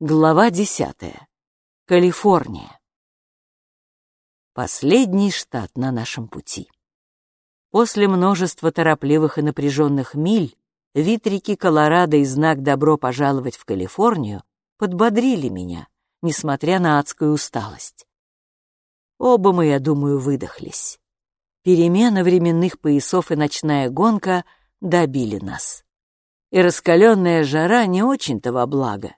Глава десятая. Калифорния. Последний штат на нашем пути. После множества торопливых и напряженных миль вид реки Колорадо и знак «Добро пожаловать в Калифорнию» подбодрили меня, несмотря на адскую усталость. Оба мы, я думаю, выдохлись. Перемена временных поясов и ночная гонка добили нас. И раскаленная жара не очень-то во благо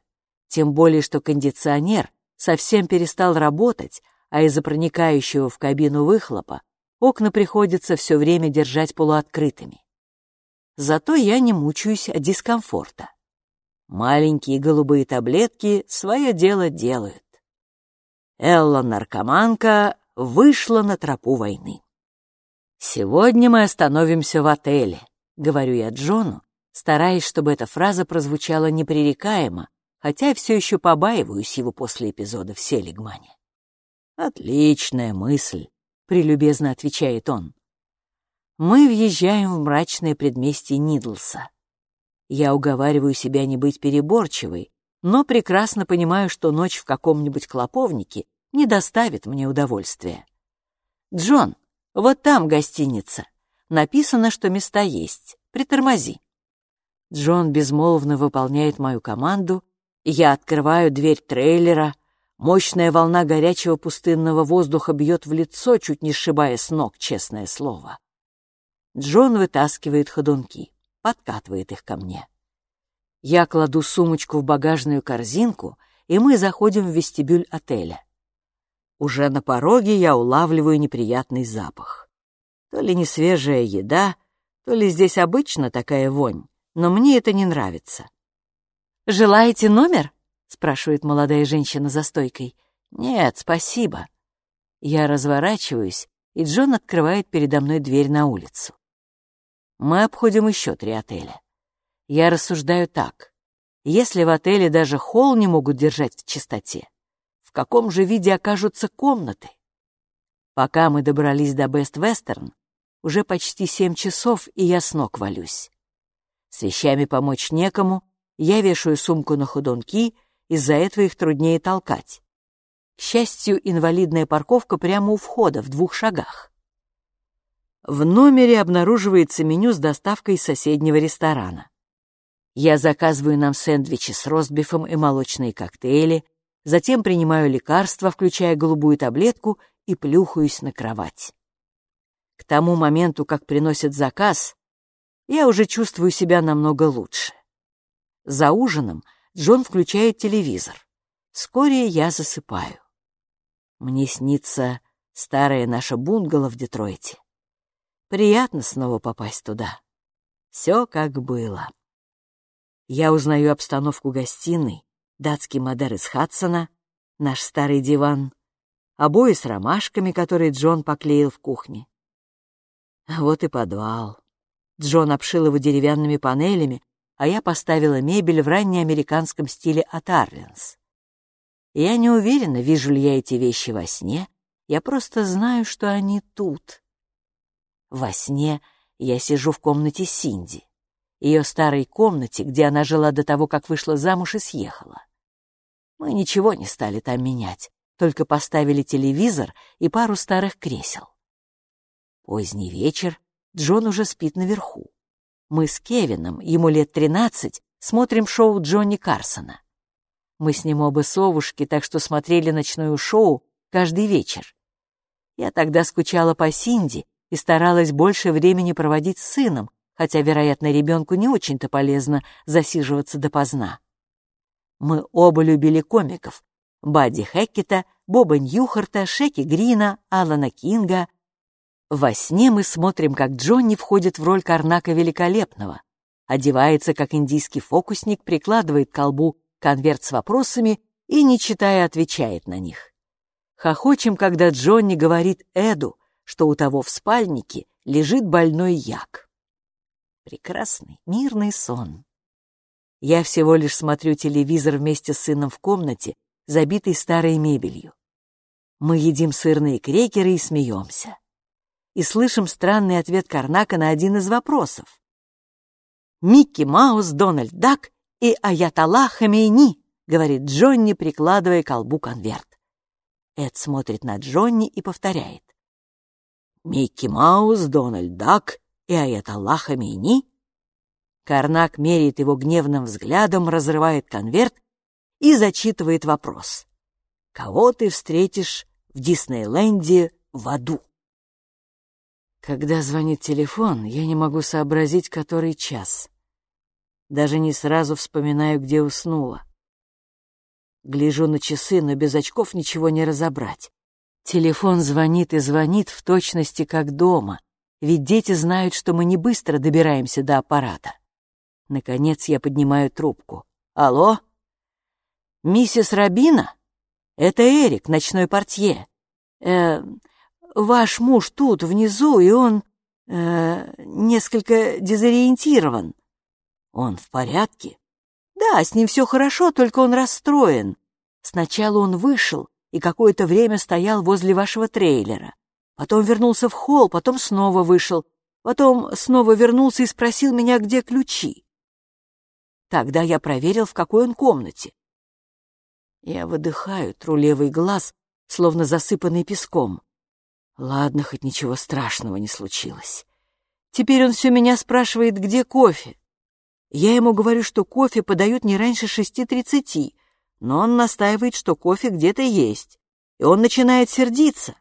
тем более что кондиционер совсем перестал работать, а из-за проникающего в кабину выхлопа окна приходится все время держать полуоткрытыми. Зато я не мучаюсь от дискомфорта. Маленькие голубые таблетки свое дело делают. Элла-наркоманка вышла на тропу войны. «Сегодня мы остановимся в отеле», — говорю я Джону, стараясь, чтобы эта фраза прозвучала непререкаемо, хотя все еще побаиваюсь его после эпизода в Селигмане. «Отличная мысль», — прелюбезно отвечает он. Мы въезжаем в мрачное предместье Нидлса. Я уговариваю себя не быть переборчивой, но прекрасно понимаю, что ночь в каком-нибудь клоповнике не доставит мне удовольствия. «Джон, вот там гостиница. Написано, что места есть. Притормози». Джон безмолвно выполняет мою команду, я открываю дверь трейлера. Мощная волна горячего пустынного воздуха бьет в лицо, чуть не сшибая с ног, честное слово. Джон вытаскивает ходунки, подкатывает их ко мне. Я кладу сумочку в багажную корзинку, и мы заходим в вестибюль отеля. Уже на пороге я улавливаю неприятный запах. То ли не свежая еда, то ли здесь обычно такая вонь, но мне это не нравится. «Желаете номер?» — спрашивает молодая женщина за стойкой. «Нет, спасибо». Я разворачиваюсь, и Джон открывает передо мной дверь на улицу. Мы обходим еще три отеля. Я рассуждаю так. Если в отеле даже холл не могут держать в чистоте, в каком же виде окажутся комнаты? Пока мы добрались до Бест Вестерн, уже почти семь часов, и я с ног валюсь. С вещами помочь некому, я вешаю сумку на ходунки, из-за этого их труднее толкать. К счастью, инвалидная парковка прямо у входа, в двух шагах. В номере обнаруживается меню с доставкой из соседнего ресторана. Я заказываю нам сэндвичи с ростбифом и молочные коктейли, затем принимаю лекарства, включая голубую таблетку, и плюхаюсь на кровать. К тому моменту, как приносят заказ, я уже чувствую себя намного лучше. За ужином Джон включает телевизор. Вскоре я засыпаю. Мне снится старая наша бунгало в Детройте. Приятно снова попасть туда. Все как было. Я узнаю обстановку гостиной, датский модер из Хадсона, наш старый диван, обои с ромашками, которые Джон поклеил в кухне. Вот и подвал. Джон обшил его деревянными панелями, а я поставила мебель в раннеамериканском стиле от Арлинс. Я не уверена, вижу ли я эти вещи во сне, я просто знаю, что они тут. Во сне я сижу в комнате Синди, ее старой комнате, где она жила до того, как вышла замуж и съехала. Мы ничего не стали там менять, только поставили телевизор и пару старых кресел. Поздний вечер, Джон уже спит наверху. Мы с Кевином, ему лет тринадцать, смотрим шоу Джонни Карсона. Мы с ним оба совушки, так что смотрели ночное шоу каждый вечер. Я тогда скучала по Синди и старалась больше времени проводить с сыном, хотя, вероятно, ребенку не очень-то полезно засиживаться допоздна. Мы оба любили комиков — Бадди Хеккета, Боба Ньюхарта, Шеки Грина, Алана Кинга, во сне мы смотрим, как Джонни входит в роль Карнака Великолепного, одевается, как индийский фокусник, прикладывает к колбу конверт с вопросами и, не читая, отвечает на них. Хохочем, когда Джонни говорит Эду, что у того в спальнике лежит больной як. Прекрасный, мирный сон. Я всего лишь смотрю телевизор вместе с сыном в комнате, забитой старой мебелью. Мы едим сырные крекеры и смеемся и слышим странный ответ Карнака на один из вопросов. «Микки Маус, Дональд Дак и Аятолла Хамейни», — говорит Джонни, прикладывая к колбу конверт. Эд смотрит на Джонни и повторяет. «Микки Маус, Дональд Дак и Аятолла Хамини?» Карнак меряет его гневным взглядом, разрывает конверт и зачитывает вопрос. «Кого ты встретишь в Диснейленде в аду?» Когда звонит телефон, я не могу сообразить, который час. Даже не сразу вспоминаю, где уснула. Гляжу на часы, но без очков ничего не разобрать. Телефон звонит и звонит в точности, как дома, ведь дети знают, что мы не быстро добираемся до аппарата. Наконец я поднимаю трубку. «Алло? Миссис Рабина? Это Эрик, ночной портье. Э, ваш муж тут, внизу, и он э, несколько дезориентирован. Он в порядке? Да, с ним все хорошо, только он расстроен. Сначала он вышел и какое-то время стоял возле вашего трейлера. Потом вернулся в холл, потом снова вышел. Потом снова вернулся и спросил меня, где ключи. Тогда я проверил, в какой он комнате. Я выдыхаю, тру левый глаз, словно засыпанный песком. Ладно, хоть ничего страшного не случилось. Теперь он все меня спрашивает, где кофе. Я ему говорю, что кофе подают не раньше шести тридцати, но он настаивает, что кофе где-то есть, и он начинает сердиться.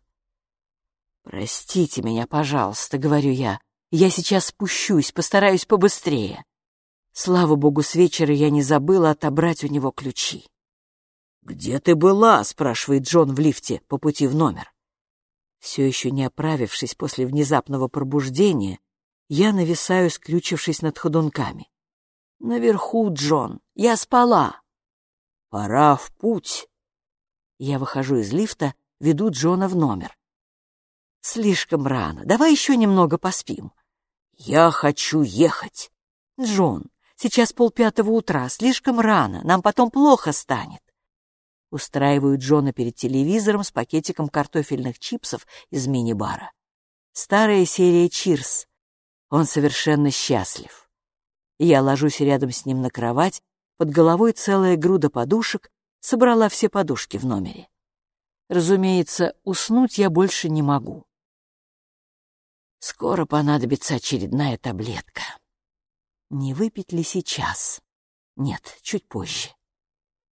«Простите меня, пожалуйста», — говорю я, — «я сейчас спущусь, постараюсь побыстрее». Слава богу, с вечера я не забыла отобрать у него ключи. «Где ты была?» — спрашивает Джон в лифте по пути в номер. Все еще не оправившись после внезапного пробуждения, я нависаю, скрючившись над ходунками. «Наверху, Джон, я спала». «Пора в путь». Я выхожу из лифта, веду Джона в номер. «Слишком рано. Давай еще немного поспим». «Я хочу ехать». «Джон, сейчас полпятого утра, слишком рано, нам потом плохо станет». Устраивают Джона перед телевизором с пакетиком картофельных чипсов из мини-бара. Старая серия «Чирс». Он совершенно счастлив. Я ложусь рядом с ним на кровать, под головой целая груда подушек, собрала все подушки в номере. Разумеется, уснуть я больше не могу. Скоро понадобится очередная таблетка. Не выпить ли сейчас? Нет, чуть позже.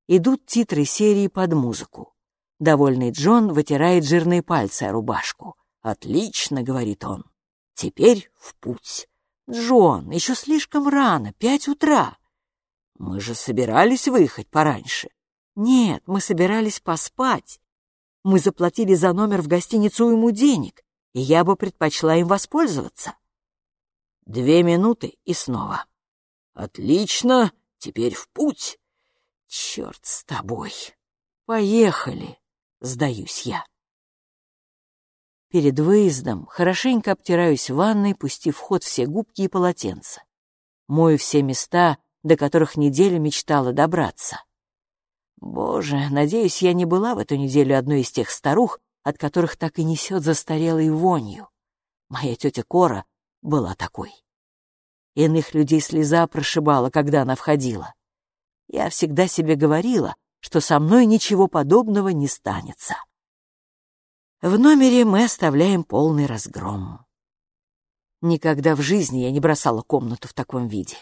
Идут титры серии под музыку. Довольный Джон вытирает жирные пальцы о рубашку. «Отлично», — говорит он. «Теперь в путь». «Джон, еще слишком рано, пять утра». «Мы же собирались выехать пораньше». «Нет, мы собирались поспать. Мы заплатили за номер в гостиницу ему денег, и я бы предпочла им воспользоваться». Две минуты и снова. «Отлично, теперь в путь». Черт с тобой. Поехали, сдаюсь я. Перед выездом хорошенько обтираюсь в ванной, пустив в ход все губки и полотенца. Мою все места, до которых неделю мечтала добраться. Боже, надеюсь, я не была в эту неделю одной из тех старух, от которых так и несет застарелой вонью. Моя тетя Кора была такой. Иных людей слеза прошибала, когда она входила. Я всегда себе говорила, что со мной ничего подобного не станется. В номере мы оставляем полный разгром. Никогда в жизни я не бросала комнату в таком виде.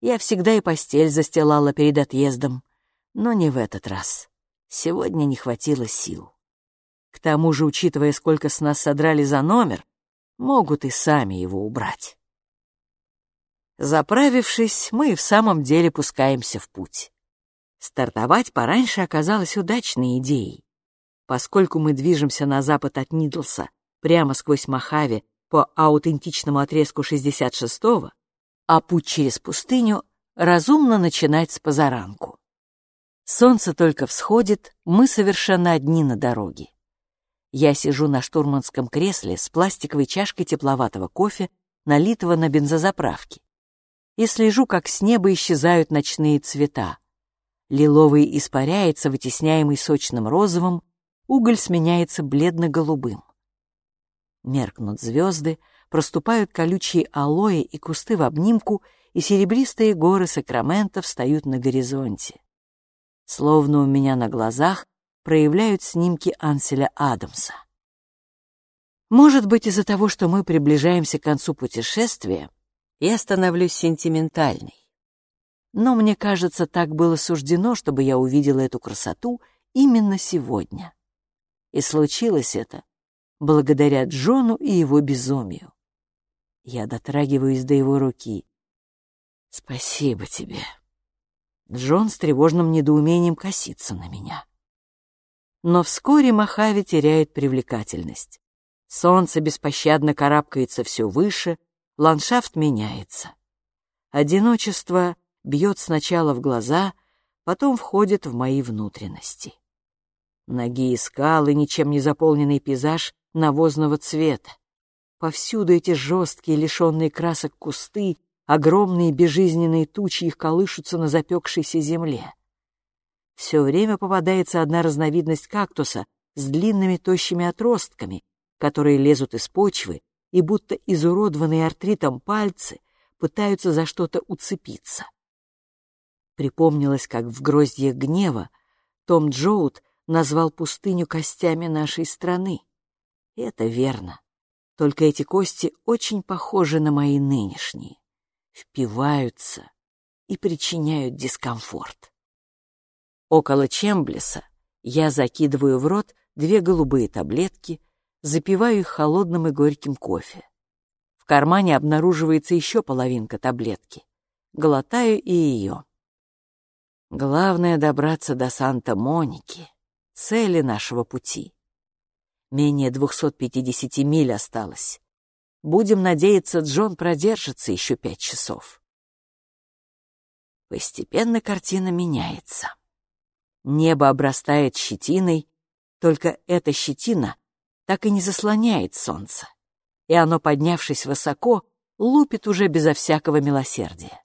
Я всегда и постель застилала перед отъездом, но не в этот раз. Сегодня не хватило сил. К тому же, учитывая, сколько с нас содрали за номер, могут и сами его убрать. Заправившись, мы в самом деле пускаемся в путь. Стартовать пораньше оказалось удачной идеей. Поскольку мы движемся на запад от Нидлса, прямо сквозь Мохаве по аутентичному отрезку 66-го, а путь через пустыню разумно начинать с позаранку. Солнце только всходит, мы совершенно одни на дороге. Я сижу на штурманском кресле с пластиковой чашкой тепловатого кофе, налитого на бензозаправке и слежу, как с неба исчезают ночные цвета. Лиловый испаряется, вытесняемый сочным розовым, уголь сменяется бледно-голубым. Меркнут звезды, проступают колючие алоэ и кусты в обнимку, и серебристые горы Сакрамента встают на горизонте. словно у меня на глазах проявляют снимки Анселя Адамса. Может быть, из-за того, что мы приближаемся к концу путешествия, я становлюсь сентиментальной. Но мне кажется, так было суждено, чтобы я увидела эту красоту именно сегодня. И случилось это благодаря Джону и его безумию. Я дотрагиваюсь до его руки. «Спасибо тебе». Джон с тревожным недоумением косится на меня. Но вскоре Махави теряет привлекательность. Солнце беспощадно карабкается все выше, ландшафт меняется. Одиночество бьет сначала в глаза, потом входит в мои внутренности. Ноги и скалы, ничем не заполненный пейзаж навозного цвета. Повсюду эти жесткие, лишенные красок кусты, огромные безжизненные тучи их колышутся на запекшейся земле. Все время попадается одна разновидность кактуса с длинными тощими отростками, которые лезут из почвы, и будто изуродованные артритом пальцы пытаются за что-то уцепиться. Припомнилось, как в гроздьях гнева Том Джоут назвал пустыню костями нашей страны. И это верно. Только эти кости очень похожи на мои нынешние, впиваются и причиняют дискомфорт. Около Чемблиса я закидываю в рот две голубые таблетки запиваю их холодным и горьким кофе. В кармане обнаруживается еще половинка таблетки. Глотаю и ее. Главное — добраться до Санта-Моники, цели нашего пути. Менее 250 миль осталось. Будем надеяться, Джон продержится еще пять часов. Постепенно картина меняется. Небо обрастает щетиной, только эта щетина так и не заслоняет солнце, и оно, поднявшись высоко, лупит уже безо всякого милосердия.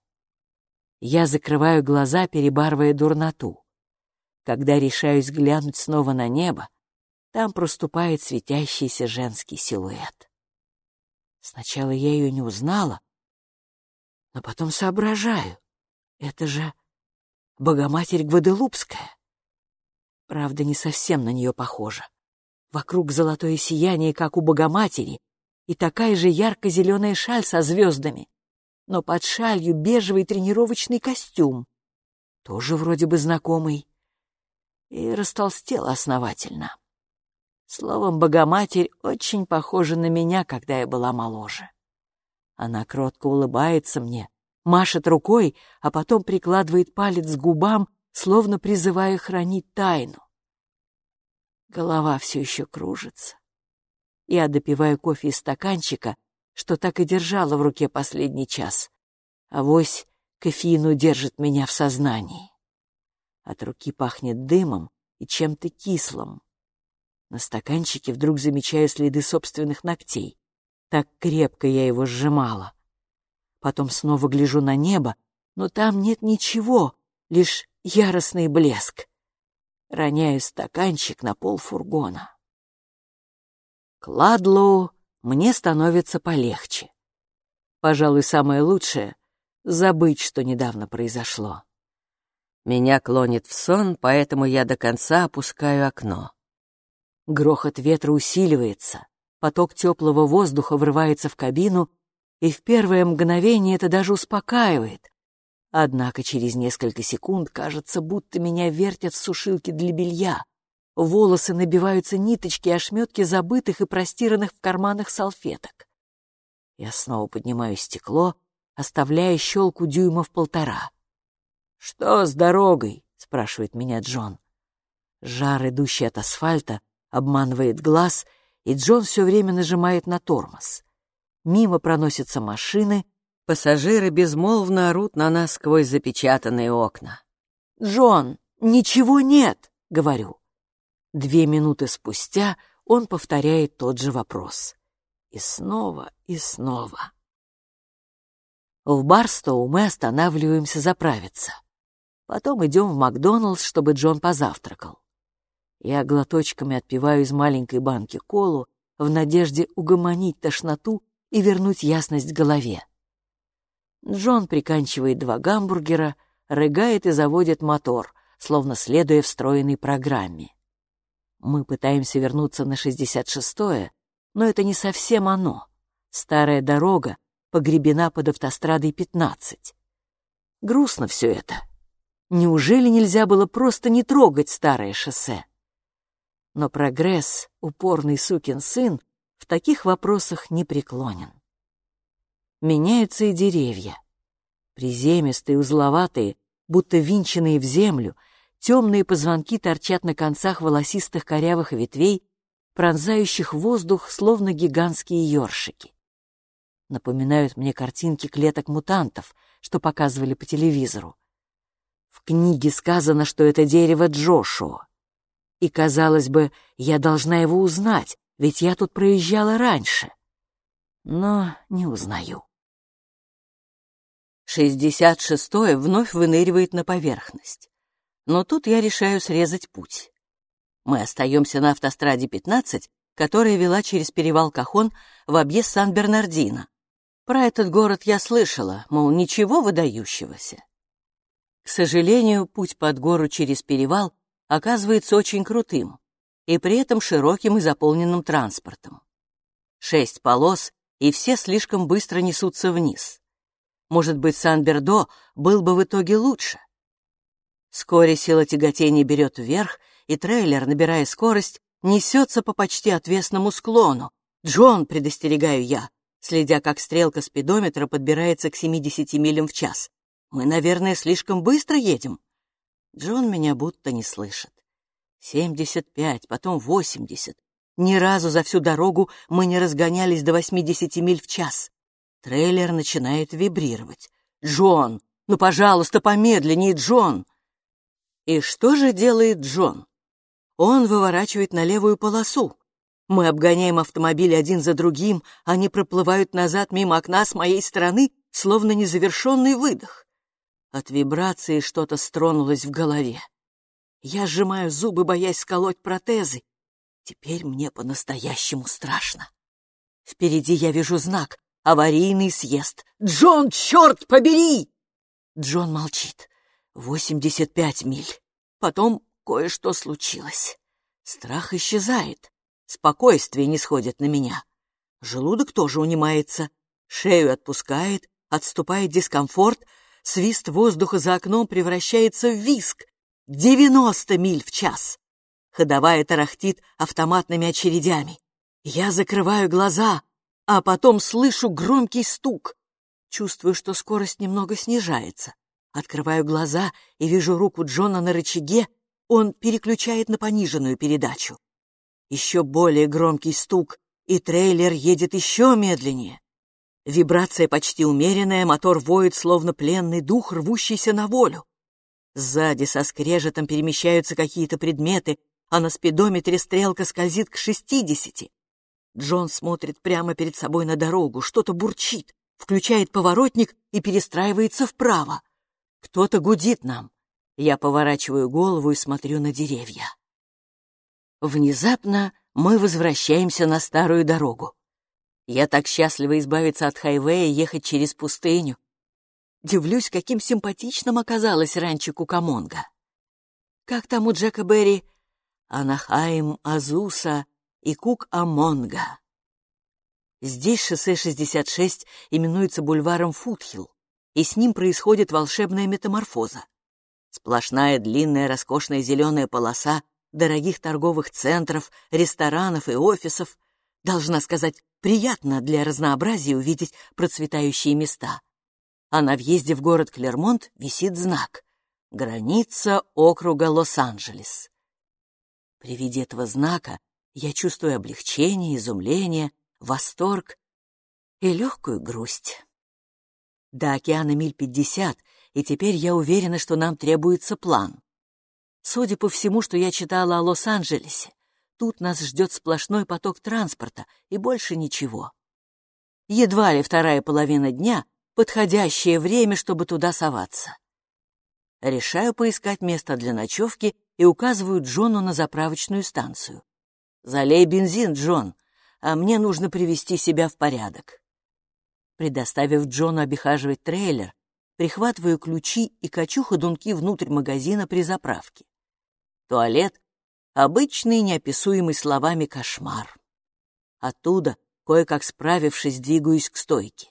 Я закрываю глаза, перебарывая дурноту. Когда решаюсь глянуть снова на небо, там проступает светящийся женский силуэт. Сначала я ее не узнала, но потом соображаю. Это же Богоматерь Гваделупская. Правда, не совсем на нее похожа. Вокруг золотое сияние, как у Богоматери, и такая же ярко-зеленая шаль со звездами. Но под шалью бежевый тренировочный костюм. Тоже вроде бы знакомый. И растолстела основательно. Словом, Богоматерь очень похожа на меня, когда я была моложе. Она кротко улыбается мне, машет рукой, а потом прикладывает палец к губам, словно призывая хранить тайну. Голова все еще кружится. Я допиваю кофе из стаканчика, что так и держала в руке последний час. Авось кофеин удержит меня в сознании. От руки пахнет дымом и чем-то кислым. На стаканчике вдруг замечаю следы собственных ногтей. Так крепко я его сжимала. Потом снова гляжу на небо, но там нет ничего, лишь яростный блеск роняя стаканчик на пол фургона. К мне становится полегче. Пожалуй, самое лучшее — забыть, что недавно произошло. Меня клонит в сон, поэтому я до конца опускаю окно. Грохот ветра усиливается, поток теплого воздуха врывается в кабину, и в первое мгновение это даже успокаивает, Однако через несколько секунд кажется, будто меня вертят в сушилке для белья. Волосы набиваются ниточки и ошметки забытых и простиранных в карманах салфеток. Я снова поднимаю стекло, оставляя щелку дюймов полтора. «Что с дорогой?» — спрашивает меня Джон. Жар, идущий от асфальта, обманывает глаз, и Джон все время нажимает на тормоз. Мимо проносятся машины, Пассажиры безмолвно орут на нас сквозь запечатанные окна. «Джон, ничего нет!» — говорю. Две минуты спустя он повторяет тот же вопрос. И снова, и снова. В Барстоу мы останавливаемся заправиться. Потом идем в Макдоналдс, чтобы Джон позавтракал. Я глоточками отпиваю из маленькой банки колу в надежде угомонить тошноту и вернуть ясность голове. Джон приканчивает два гамбургера, рыгает и заводит мотор, словно следуя встроенной программе. Мы пытаемся вернуться на 66-е, но это не совсем оно. Старая дорога погребена под автострадой 15. Грустно все это. Неужели нельзя было просто не трогать старое шоссе? Но прогресс, упорный сукин сын, в таких вопросах не преклонен. Меняются и деревья. Приземистые, узловатые, будто винченные в землю, темные позвонки торчат на концах волосистых корявых ветвей, пронзающих воздух, словно гигантские ёршики. Напоминают мне картинки клеток мутантов, что показывали по телевизору. В книге сказано, что это дерево Джошуа. И, казалось бы, я должна его узнать, ведь я тут проезжала раньше. Но не узнаю. Шестьдесят шестое вновь выныривает на поверхность. Но тут я решаю срезать путь. Мы остаемся на автостраде 15, которая вела через перевал Кахон в объезд Сан-Бернардино. Про этот город я слышала, мол, ничего выдающегося. К сожалению, путь под гору через перевал оказывается очень крутым и при этом широким и заполненным транспортом. Шесть полос, и все слишком быстро несутся вниз. Может быть, Сан-Бердо был бы в итоге лучше. Вскоре сила тяготения берет вверх, и трейлер, набирая скорость, несется по почти отвесному склону. «Джон!» — предостерегаю я, следя, как стрелка спидометра подбирается к 70 милям в час. «Мы, наверное, слишком быстро едем». Джон меня будто не слышит. Семьдесят пять, потом восемьдесят. Ни разу за всю дорогу мы не разгонялись до восьмидесяти миль в час. Трейлер начинает вибрировать. «Джон! Ну, пожалуйста, помедленнее, Джон!» И что же делает Джон? Он выворачивает на левую полосу. Мы обгоняем автомобили один за другим, они проплывают назад мимо окна с моей стороны, словно незавершенный выдох. От вибрации что-то стронулось в голове. Я сжимаю зубы, боясь сколоть протезы. Теперь мне по-настоящему страшно. Впереди я вижу знак «Аварийный съезд». «Джон, черт побери!» Джон молчит. Восемьдесят пять миль. Потом кое-что случилось. Страх исчезает. Спокойствие не сходит на меня. Желудок тоже унимается. Шею отпускает, отступает дискомфорт, Свист воздуха за окном превращается в виск. 90 миль в час. Ходовая тарахтит автоматными очередями. Я закрываю глаза, а потом слышу громкий стук. Чувствую, что скорость немного снижается. Открываю глаза и вижу руку Джона на рычаге, он переключает на пониженную передачу. Еще более громкий стук, и трейлер едет еще медленнее. Вибрация почти умеренная, мотор воет, словно пленный дух, рвущийся на волю. Сзади со скрежетом перемещаются какие-то предметы, а на спидометре стрелка скользит к шестидесяти. Джон смотрит прямо перед собой на дорогу, что-то бурчит, включает поворотник и перестраивается вправо. Кто-то гудит нам. Я поворачиваю голову и смотрю на деревья. Внезапно мы возвращаемся на старую дорогу. Я так счастлива избавиться от хайвея и ехать через пустыню. Дивлюсь, каким симпатичным оказалось ранчо Кукамонга. Как там у Джека Бенни? Анахайм, Азуса и Кукамонга. Здесь шоссе 66 именуется бульваром Футхилл, и с ним происходит волшебная метаморфоза. Сплошная длинная роскошная зеленая полоса дорогих торговых центров, ресторанов и офисов, должна сказать, Приятно для разнообразия увидеть процветающие места. А на въезде в город Клермонт висит знак «Граница округа Лос-Анджелес». При виде этого знака я чувствую облегчение, изумление, восторг и легкую грусть. До океана миль пятьдесят, и теперь я уверена, что нам требуется план. Судя по всему, что я читала о Лос-Анджелесе, Тут нас ждет сплошной поток транспорта и больше ничего. Едва ли вторая половина дня — подходящее время, чтобы туда соваться. Решаю поискать место для ночевки и указываю Джону на заправочную станцию. «Залей бензин, Джон, а мне нужно привести себя в порядок». Предоставив Джону обихаживать трейлер, прихватываю ключи и качу ходунки внутрь магазина при заправке. Туалет — обычный, неописуемый словами кошмар. Оттуда, кое-как справившись, двигаюсь к стойке.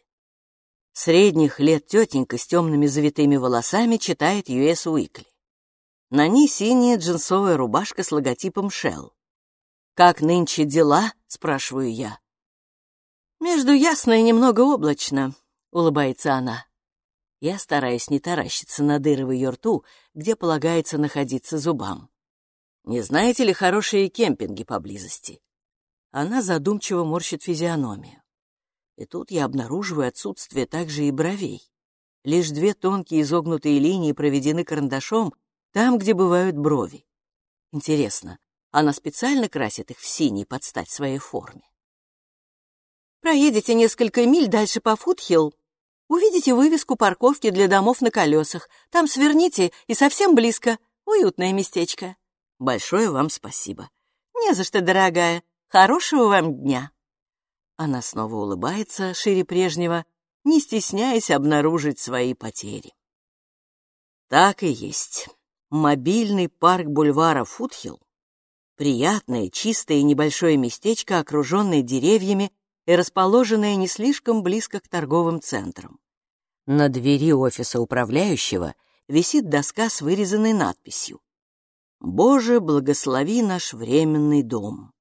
Средних лет тетенька с темными завитыми волосами читает US Weekly. На ней синяя джинсовая рубашка с логотипом Shell. «Как нынче дела?» — спрашиваю я. «Между ясно и немного облачно», — улыбается она. Я стараюсь не таращиться на дыры в ее рту, где полагается находиться зубам. «Не знаете ли хорошие кемпинги поблизости?» Она задумчиво морщит физиономию. И тут я обнаруживаю отсутствие также и бровей. Лишь две тонкие изогнутые линии проведены карандашом там, где бывают брови. Интересно, она специально красит их в синий под стать своей форме? Проедете несколько миль дальше по Фудхилл, увидите вывеску парковки для домов на колесах. Там сверните, и совсем близко. Уютное местечко. Большое вам спасибо. Не за что, дорогая. Хорошего вам дня. Она снова улыбается шире прежнего, не стесняясь обнаружить свои потери. Так и есть. Мобильный парк бульвара Фудхилл — приятное, чистое и небольшое местечко, окруженное деревьями и расположенное не слишком близко к торговым центрам. На двери офиса управляющего висит доска с вырезанной надписью «Боже, благослови наш временный дом».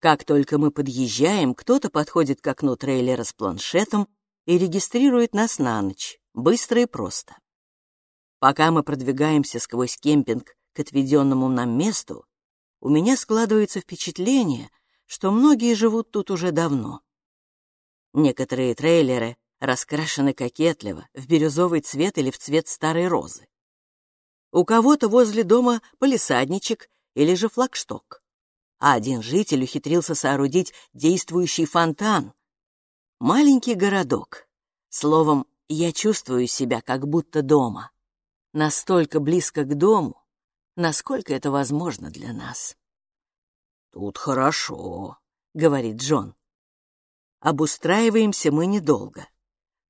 Как только мы подъезжаем, кто-то подходит к окну трейлера с планшетом и регистрирует нас на ночь, быстро и просто. Пока мы продвигаемся сквозь кемпинг к отведенному нам месту, у меня складывается впечатление, что многие живут тут уже давно. Некоторые трейлеры раскрашены кокетливо, в бирюзовый цвет или в цвет старой розы. У кого-то возле дома полисадничек или же флагшток. А один житель ухитрился соорудить действующий фонтан. Маленький городок. Словом, я чувствую себя как будто дома настолько близко к дому, насколько это возможно для нас. «Тут хорошо», — говорит Джон. Обустраиваемся мы недолго.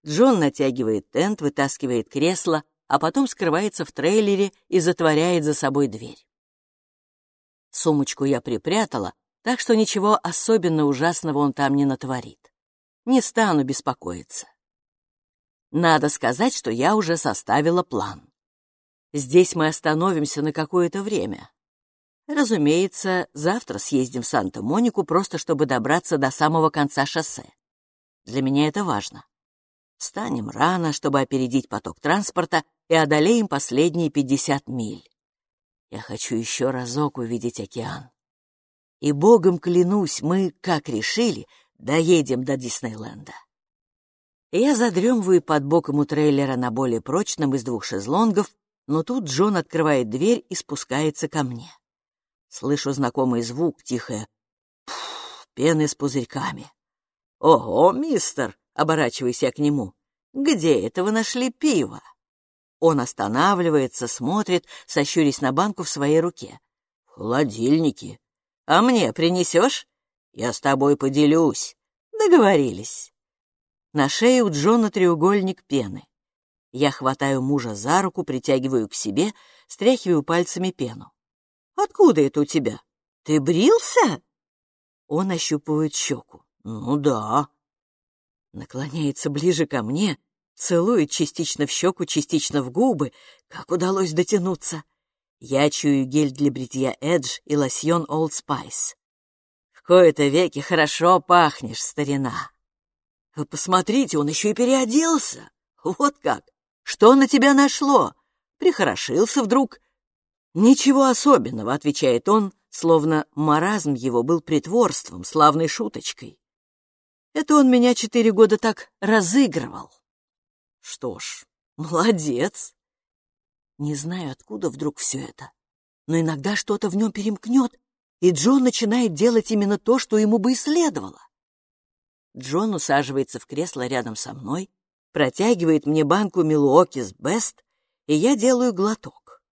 Джон натягивает тент, вытаскивает кресло, а потом скрывается в трейлере и затворяет за собой дверь. Сумочку я припрятала, так что ничего особенно ужасного он там не натворит. Не стану беспокоиться. Надо сказать, что я уже составила план. Здесь мы остановимся на какое-то время. Разумеется, завтра съездим в Санта-Монику, просто чтобы добраться до самого конца шоссе. Для меня это важно. Встанем рано, чтобы опередить поток транспорта, и одолеем последние 50 миль. Я хочу еще разок увидеть океан. И богом клянусь, мы, как решили, доедем до Диснейленда. Я задремываю под боком у трейлера на более прочном из двух шезлонгов, но тут Джон открывает дверь и спускается ко мне. Слышу знакомый звук, тихое «пф» пены с пузырьками. «Ого, мистер!» — оборачиваюсь я к нему. «Где это вы нашли пиво?» Он останавливается, смотрит, сощурясь на банку в своей руке. «В холодильнике. А мне принесешь? Я с тобой поделюсь. Договорились». На шее у Джона треугольник пены. Я хватаю мужа за руку, притягиваю к себе, стряхиваю пальцами пену. «Откуда это у тебя? Ты брился?» Он ощупывает щеку. «Ну да». Наклоняется ближе ко мне, целует частично в щеку, частично в губы. Как удалось дотянуться? Я чую гель для бритья Эдж и лосьон Old Spice. В кои-то веки хорошо пахнешь, старина. Вы посмотрите, он еще и переоделся. Вот как. Что на тебя нашло? Прихорошился вдруг?» «Ничего особенного», — отвечает он, словно маразм его был притворством, славной шуточкой. «Это он меня четыре года так разыгрывал». «Что ж, молодец». Не знаю, откуда вдруг все это, но иногда что-то в нем перемкнет, и Джон начинает делать именно то, что ему бы и следовало. Джон усаживается в кресло рядом со мной, протягивает мне банку Милуокис Бест, и я делаю глоток.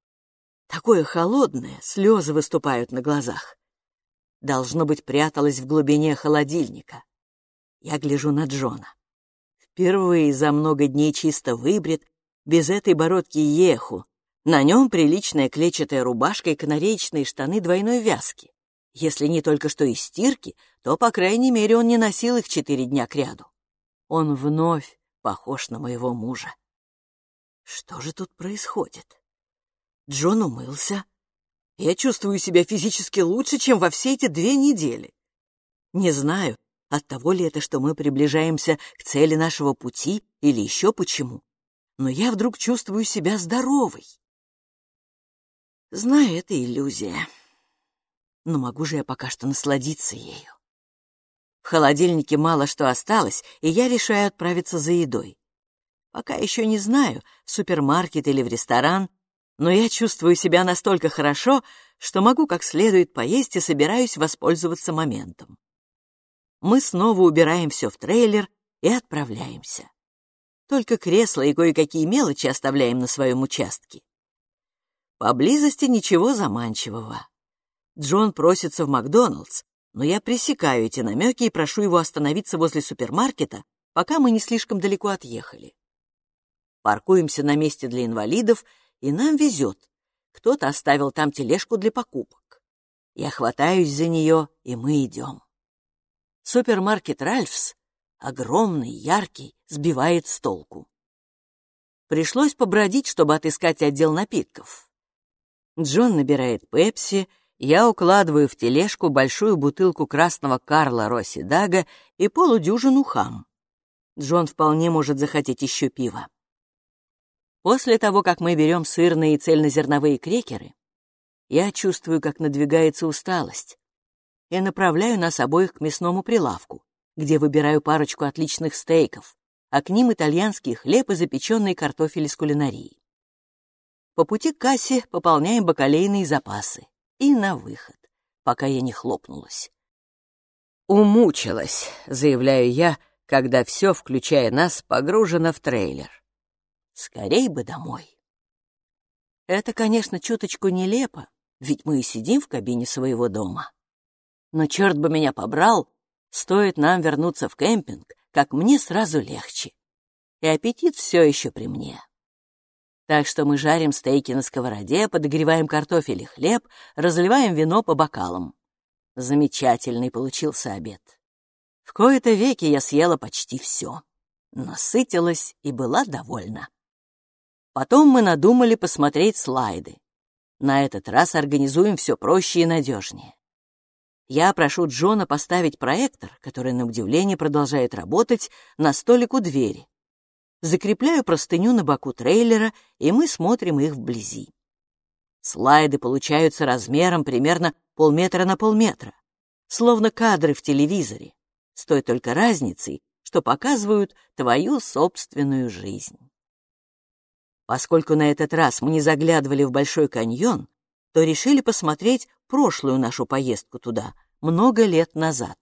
Такое холодное, слезы выступают на глазах. Должно быть, пряталась в глубине холодильника. Я гляжу на Джона. Впервые за много дней чисто выбрит, без этой бородки еху. На нем приличная клетчатая рубашка и канареечные штаны двойной вязки. Если не только что из стирки, то, по крайней мере, он не носил их четыре дня кряду. Он вновь похож на моего мужа. Что же тут происходит? Джон умылся. Я чувствую себя физически лучше, чем во все эти две недели. Не знаю, от того ли это, что мы приближаемся к цели нашего пути или еще почему, но я вдруг чувствую себя здоровой. Знаю, это иллюзия но могу же я пока что насладиться ею. В холодильнике мало что осталось, и я решаю отправиться за едой. Пока еще не знаю, в супермаркет или в ресторан, но я чувствую себя настолько хорошо, что могу как следует поесть и собираюсь воспользоваться моментом. Мы снова убираем все в трейлер и отправляемся. Только кресла и кое-какие мелочи оставляем на своем участке. Поблизости ничего заманчивого. Джон просится в Макдоналдс, но я пресекаю эти намеки и прошу его остановиться возле супермаркета, пока мы не слишком далеко отъехали. Паркуемся на месте для инвалидов, и нам везет. Кто-то оставил там тележку для покупок. Я хватаюсь за нее, и мы идем. Супермаркет «Ральфс» огромный, яркий, сбивает с толку. Пришлось побродить, чтобы отыскать отдел напитков. Джон набирает пепси, я укладываю в тележку большую бутылку красного Карла Росси Дага и полудюжину хам. Джон вполне может захотеть еще пива. После того, как мы берем сырные и цельнозерновые крекеры, я чувствую, как надвигается усталость. Я направляю нас обоих к мясному прилавку, где выбираю парочку отличных стейков, а к ним итальянский хлеб и запеченный картофель из кулинарии. По пути к кассе пополняем бакалейные запасы и на выход, пока я не хлопнулась. «Умучилась», — заявляю я, когда все, включая нас, погружено в трейлер. Скорей бы домой. Это, конечно, чуточку нелепо, ведь мы и сидим в кабине своего дома. Но черт бы меня побрал, стоит нам вернуться в кемпинг, как мне сразу легче. И аппетит все еще при мне. Так что мы жарим стейки на сковороде, подогреваем картофель и хлеб, разливаем вино по бокалам. Замечательный получился обед. В кои-то веки я съела почти все. Насытилась и была довольна. Потом мы надумали посмотреть слайды. На этот раз организуем все проще и надежнее. Я прошу Джона поставить проектор, который, на удивление, продолжает работать, на столик у двери закрепляю простыню на боку трейлера, и мы смотрим их вблизи. Слайды получаются размером примерно полметра на полметра, словно кадры в телевизоре, с той только разницей, что показывают твою собственную жизнь. Поскольку на этот раз мы не заглядывали в Большой каньон, то решили посмотреть прошлую нашу поездку туда, много лет назад.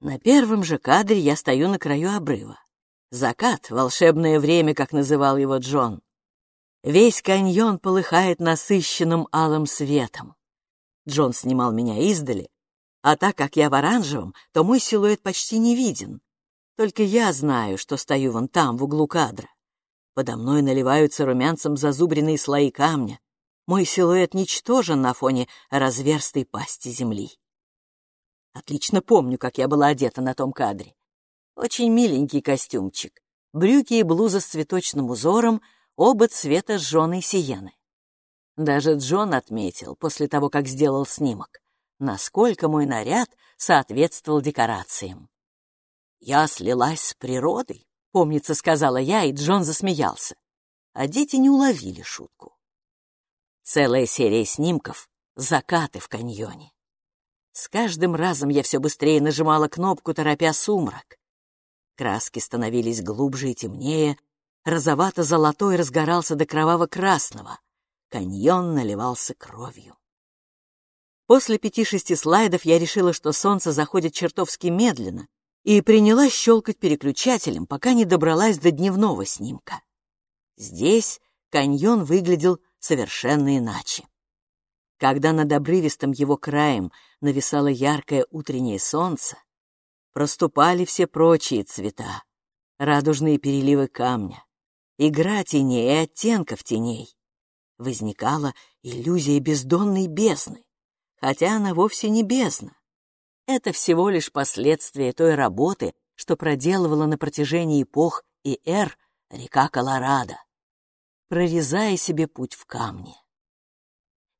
На первом же кадре я стою на краю обрыва. Закат — волшебное время, как называл его Джон. Весь каньон полыхает насыщенным алым светом. Джон снимал меня издали, а так как я в оранжевом, то мой силуэт почти не виден. Только я знаю, что стою вон там, в углу кадра. Подо мной наливаются румянцем зазубренные слои камня. Мой силуэт ничтожен на фоне разверстой пасти земли. Отлично помню, как я была одета на том кадре. Очень миленький костюмчик. Брюки и блуза с цветочным узором, оба цвета жженой сиены. Даже Джон отметил, после того, как сделал снимок, насколько мой наряд соответствовал декорациям. «Я слилась с природой», — помнится, сказала я, и Джон засмеялся. А дети не уловили шутку. Целая серия снимков — закаты в каньоне. С каждым разом я все быстрее нажимала кнопку, торопя сумрак. Краски становились глубже и темнее, розовато-золотой разгорался до кроваво-красного, каньон наливался кровью. После пяти-шести слайдов я решила, что солнце заходит чертовски медленно, и принялась щелкать переключателем, пока не добралась до дневного снимка. Здесь каньон выглядел совершенно иначе. Когда над обрывистым его краем нависало яркое утреннее солнце, проступали все прочие цвета. радужные переливы камня, игра теней и оттенков теней. Возникала иллюзия бездонной бездны, хотя она вовсе не бездна. Это всего лишь последствия той работы, что проделывала на протяжении эпох и эр река Колорадо, прорезая себе путь в камне.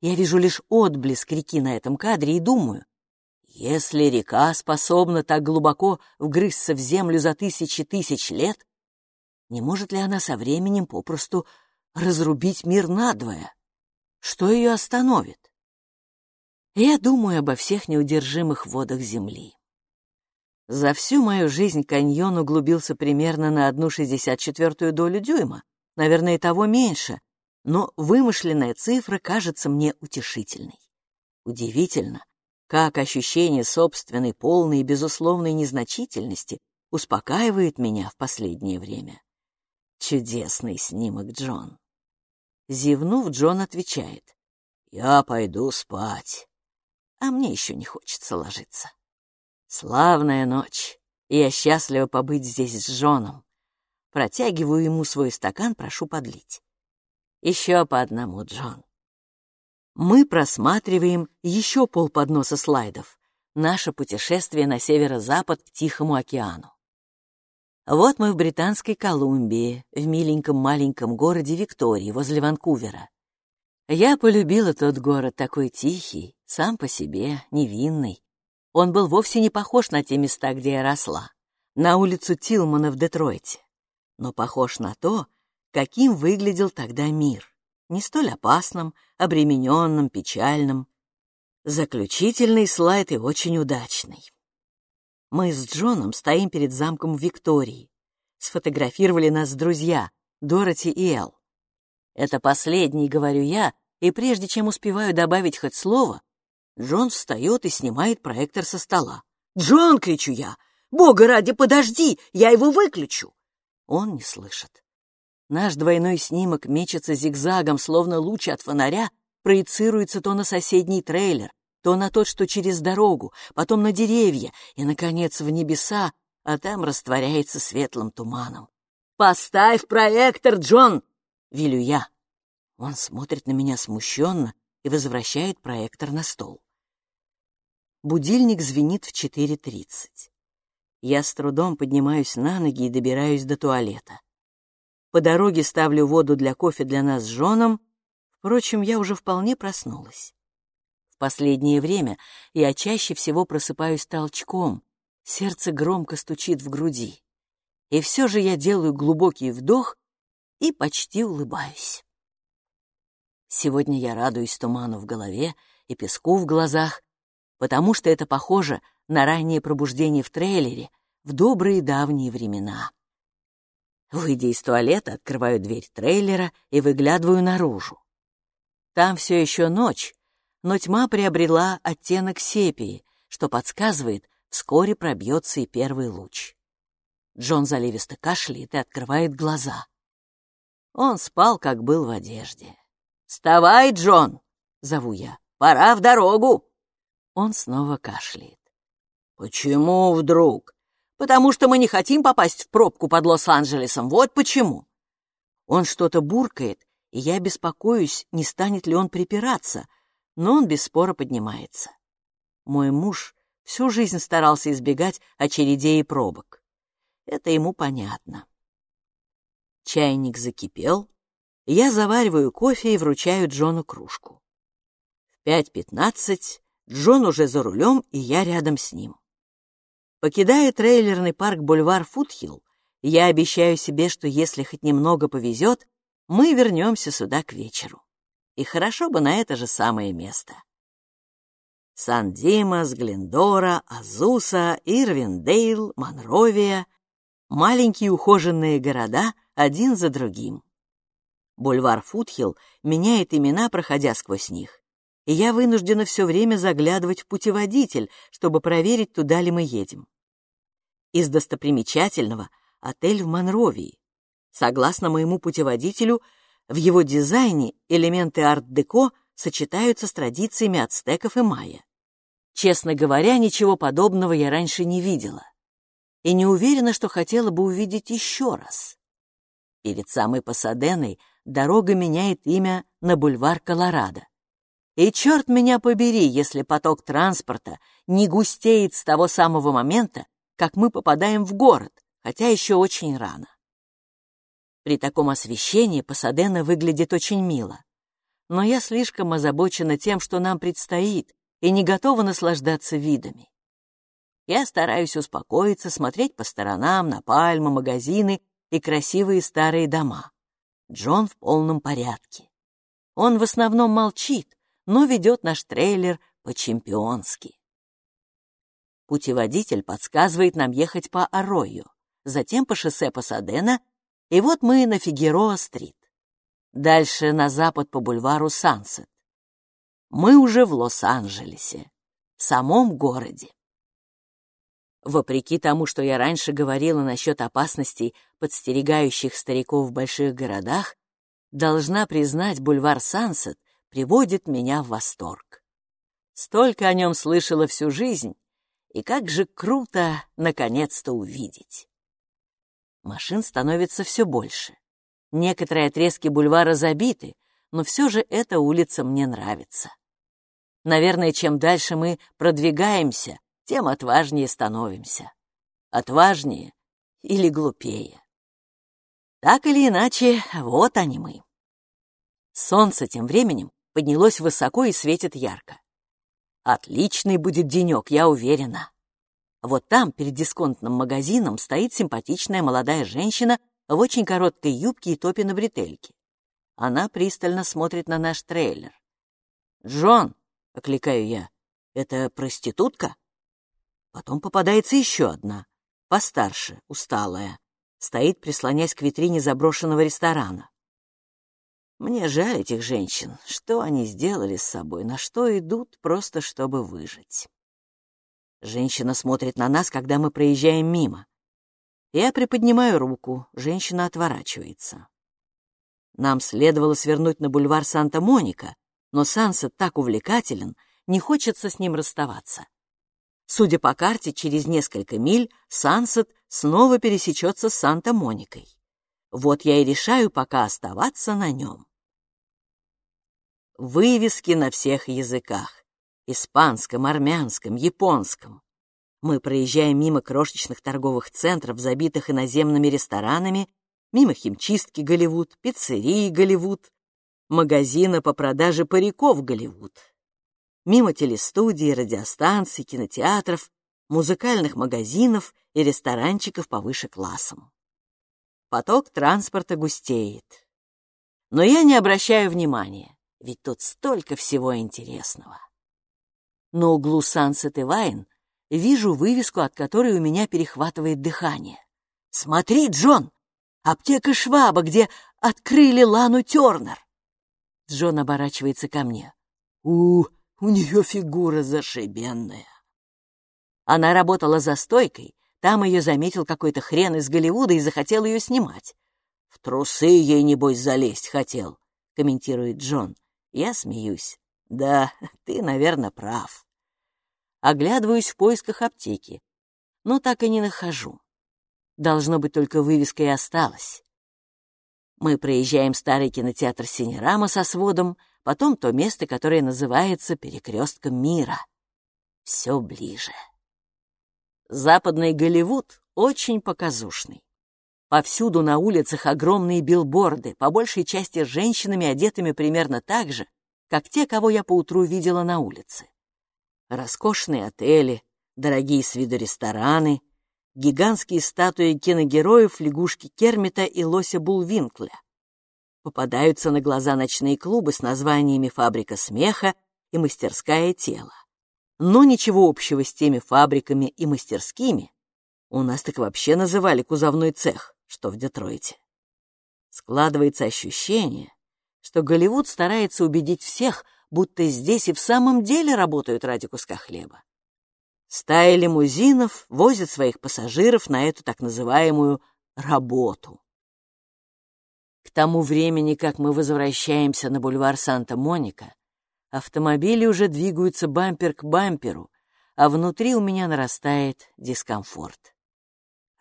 Я вижу лишь отблеск реки на этом кадре и думаю, если река способна так глубоко вгрызться в землю за тысячи тысяч лет, не может ли она со временем попросту разрубить мир надвое? Что ее остановит? Я думаю обо всех неудержимых водах Земли. За всю мою жизнь каньон углубился примерно на одну шестьдесят четвертую долю дюйма, наверное, и того меньше, но вымышленная цифра кажется мне утешительной. Удивительно, как ощущение собственной полной и безусловной незначительности успокаивает меня в последнее время. Чудесный снимок, Джон. Зевнув, Джон отвечает. «Я пойду спать» а мне еще не хочется ложиться. Славная ночь, я счастлива побыть здесь с Джоном. Протягиваю ему свой стакан, прошу подлить. Еще по одному, Джон. Мы просматриваем еще полподноса слайдов. Наше путешествие на северо-запад к Тихому океану. Вот мы в Британской Колумбии, в миленьком маленьком городе Виктории, возле Ванкувера. Я полюбила тот город, такой тихий, сам по себе, невинный. Он был вовсе не похож на те места, где я росла, на улицу Тилмана в Детройте, но похож на то, каким выглядел тогда мир, не столь опасным, обремененным, печальным. Заключительный слайд и очень удачный. Мы с Джоном стоим перед замком Виктории. Сфотографировали нас друзья, Дороти и Эл. Это последний, говорю я, и прежде чем успеваю добавить хоть слово, Джон встает и снимает проектор со стола. «Джон!» — кричу я. «Бога ради, подожди! Я его выключу!» Он не слышит. Наш двойной снимок мечется зигзагом, словно луч от фонаря, проецируется то на соседний трейлер, то на тот, что через дорогу, потом на деревья и, наконец, в небеса, а там растворяется светлым туманом. «Поставь проектор, Джон!» велю я. Он смотрит на меня смущенно и возвращает проектор на стол. Будильник звенит в 4.30. Я с трудом поднимаюсь на ноги и добираюсь до туалета. По дороге ставлю воду для кофе для нас с Жоном. Впрочем, я уже вполне проснулась. В последнее время я чаще всего просыпаюсь толчком, сердце громко стучит в груди. И все же я делаю глубокий вдох и почти улыбаюсь. Сегодня я радуюсь туману в голове и песку в глазах, потому что это похоже на раннее пробуждение в трейлере в добрые давние времена. Выйдя из туалета, открываю дверь трейлера и выглядываю наружу. Там все еще ночь, но тьма приобрела оттенок сепии, что подсказывает, вскоре пробьется и первый луч. Джон заливисто кашляет и открывает глаза. Он спал, как был в одежде. «Вставай, Джон!» — зову я. «Пора в дорогу!» Он снова кашляет. «Почему вдруг?» «Потому что мы не хотим попасть в пробку под Лос-Анджелесом. Вот почему!» Он что-то буркает, и я беспокоюсь, не станет ли он припираться, но он без спора поднимается. Мой муж всю жизнь старался избегать очередей и пробок. Это ему понятно. Чайник закипел. Я завариваю кофе и вручаю Джону кружку. В пять пятнадцать Джон уже за рулем, и я рядом с ним. Покидая трейлерный парк Бульвар Футхилл, я обещаю себе, что если хоть немного повезет, мы вернемся сюда к вечеру. И хорошо бы на это же самое место. Сан-Димас, Глендора, Азуса, Ирвиндейл, Монровия — маленькие ухоженные города, один за другим. Бульвар Футхилл меняет имена, проходя сквозь них, и я вынуждена все время заглядывать в путеводитель, чтобы проверить, туда ли мы едем. Из достопримечательного — отель в Монровии. Согласно моему путеводителю, в его дизайне элементы арт-деко сочетаются с традициями ацтеков и майя. Честно говоря, ничего подобного я раньше не видела. и не уверена, что хотела бы увидеть еще раз. Перед самой Пасаденой дорога меняет имя на бульвар Колорадо. И черт меня побери, если поток транспорта не густеет с того самого момента, как мы попадаем в город, хотя еще очень рано. При таком освещении Пасадена выглядит очень мило. Но я слишком озабочена тем, что нам предстоит, и не готова наслаждаться видами. Я стараюсь успокоиться, смотреть по сторонам, на пальмы, магазины и красивые старые дома. Джон в полном порядке. Он в основном молчит, но ведет наш трейлер по-чемпионски. Путеводитель подсказывает нам ехать по Арою, затем по шоссе Пасадена, и вот мы на Фигероа-стрит. Дальше на запад по бульвару Сансет. Мы уже в Лос-Анджелесе, в самом городе. Вопреки тому, что я раньше говорила насчет опасностей, подстерегающих стариков в больших городах, должна признать, бульвар Сансет приводит меня в восторг. Столько о нем слышала всю жизнь, и как же круто наконец-то увидеть. Машин становится все больше. Некоторые отрезки бульвара забиты, но все же эта улица мне нравится. Наверное, чем дальше мы продвигаемся, тем отважнее становимся. Отважнее или глупее. Так или иначе, вот они мы. Солнце тем временем поднялось высоко и светит ярко. Отличный будет денек, я уверена. Вот там, перед дисконтным магазином, стоит симпатичная молодая женщина в очень короткой юбке и топе на бретельке. Она пристально смотрит на наш трейлер. «Джон!» — окликаю я. «Это проститутка?» Потом попадается еще одна, постарше, усталая. Стоит, прислонясь к витрине заброшенного ресторана. Мне жаль этих женщин. Что они сделали с собой, на что идут, просто чтобы выжить. Женщина смотрит на нас, когда мы проезжаем мимо. Я приподнимаю руку, женщина отворачивается. Нам следовало свернуть на бульвар Санта-Моника, но Сансет так увлекателен, не хочется с ним расставаться. Судя по карте, через несколько миль Сансет снова пересечется с Санта-Моникой. Вот я и решаю пока оставаться на нем. Вывески на всех языках. Испанском, армянском, японском. Мы проезжаем мимо крошечных торговых центров, забитых иноземными ресторанами, мимо химчистки Голливуд, пиццерии Голливуд, магазина по продаже париков Голливуд, мимо телестудий, радиостанций, кинотеатров, музыкальных магазинов и ресторанчиков повыше классом. Поток транспорта густеет. Но я не обращаю внимания ведь тут столько всего интересного. На углу Сансет и Вайн вижу вывеску, от которой у меня перехватывает дыхание. «Смотри, Джон! Аптека Шваба, где открыли Лану Тернер!» Джон оборачивается ко мне. «У, у нее фигура зашибенная!» Она работала за стойкой, там ее заметил какой-то хрен из Голливуда и захотел ее снимать. «В трусы ей, небось, залезть хотел», — комментирует Джон. Я смеюсь. Да, ты, наверное, прав. Оглядываюсь в поисках аптеки, но так и не нахожу. Должно быть, только вывеска и осталась. Мы проезжаем старый кинотеатр Синерама со сводом, потом то место, которое называется Перекрестком мира. Все ближе. Западный Голливуд очень показушный. Повсюду на улицах огромные билборды, по большей части женщинами, одетыми примерно так же, как те, кого я поутру видела на улице. Роскошные отели, дорогие с виду рестораны, гигантские статуи киногероев лягушки Кермита и лося Булвинкля. Попадаются на глаза ночные клубы с названиями «Фабрика смеха» и «Мастерская тела». Но ничего общего с теми фабриками и мастерскими у нас так вообще называли кузовной цех что в Детройте. Складывается ощущение, что Голливуд старается убедить всех, будто здесь и в самом деле работают ради куска хлеба. Стаи лимузинов возят своих пассажиров на эту так называемую «работу». К тому времени, как мы возвращаемся на бульвар Санта-Моника, автомобили уже двигаются бампер к бамперу, а внутри у меня нарастает дискомфорт.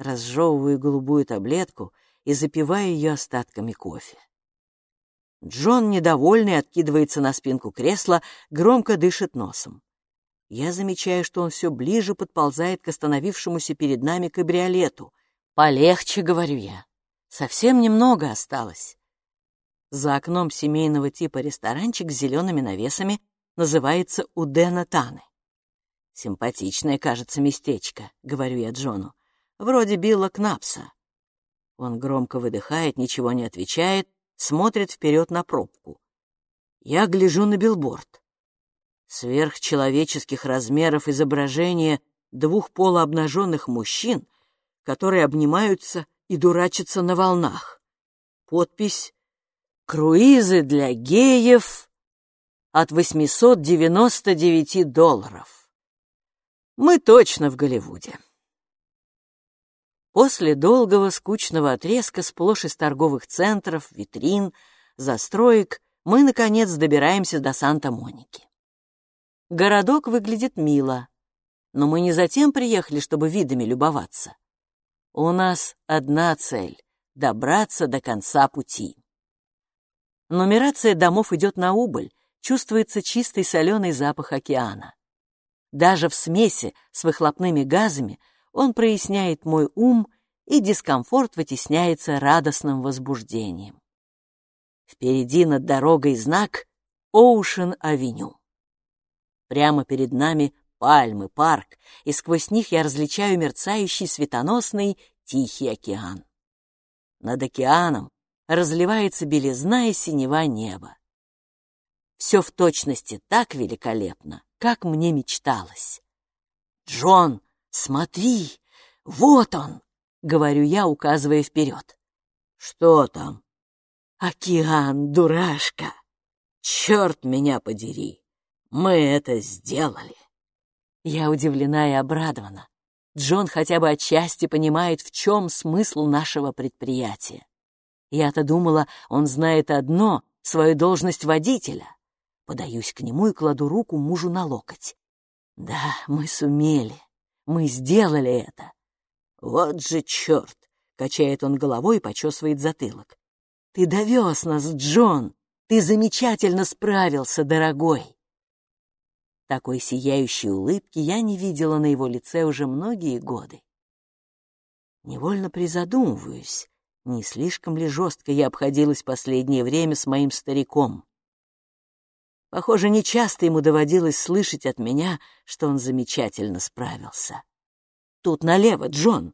Разжевываю голубую таблетку и запиваю ее остатками кофе. Джон, недовольный, откидывается на спинку кресла, громко дышит носом. Я замечаю, что он все ближе подползает к остановившемуся перед нами кабриолету. «Полегче», — говорю я. «Совсем немного осталось». За окном семейного типа ресторанчик с зелеными навесами называется Удена Таны. «Симпатичное, кажется, местечко», — говорю я Джону. «Вроде Билла Кнапса». Он громко выдыхает, ничего не отвечает, смотрит вперед на пробку. Я гляжу на билборд. Сверхчеловеческих размеров изображение двух полуобнаженных мужчин, которые обнимаются и дурачатся на волнах. Подпись «Круизы для геев» от 899 долларов. Мы точно в Голливуде. После долгого скучного отрезка сплошь из торговых центров, витрин, застроек мы, наконец, добираемся до Санта-Моники. Городок выглядит мило, но мы не затем приехали, чтобы видами любоваться. У нас одна цель — добраться до конца пути. Нумерация домов идет на убыль, чувствуется чистый соленый запах океана. Даже в смеси с выхлопными газами — он проясняет мой ум, и дискомфорт вытесняется радостным возбуждением. Впереди над дорогой знак «Оушен-авеню». Прямо перед нами пальмы, парк, и сквозь них я различаю мерцающий светоносный Тихий океан. Над океаном разливается белизна и синева неба. Все в точности так великолепно, как мне мечталось. «Джон!» «Смотри, вот он!» — говорю я, указывая вперед. «Что там?» «Океан, дурашка! Черт меня подери! Мы это сделали!» Я удивлена и обрадована. Джон хотя бы отчасти понимает, в чем смысл нашего предприятия. Я-то думала, он знает одно — свою должность водителя. Подаюсь к нему и кладу руку мужу на локоть. Да, мы сумели. Мы сделали это. Вот же черт! Качает он головой и почесывает затылок. Ты довез нас, Джон! Ты замечательно справился, дорогой! Такой сияющей улыбки я не видела на его лице уже многие годы. Невольно призадумываюсь, не слишком ли жестко я обходилась последнее время с моим стариком. Похоже, нечасто ему доводилось слышать от меня, что он замечательно справился. Тут налево, Джон.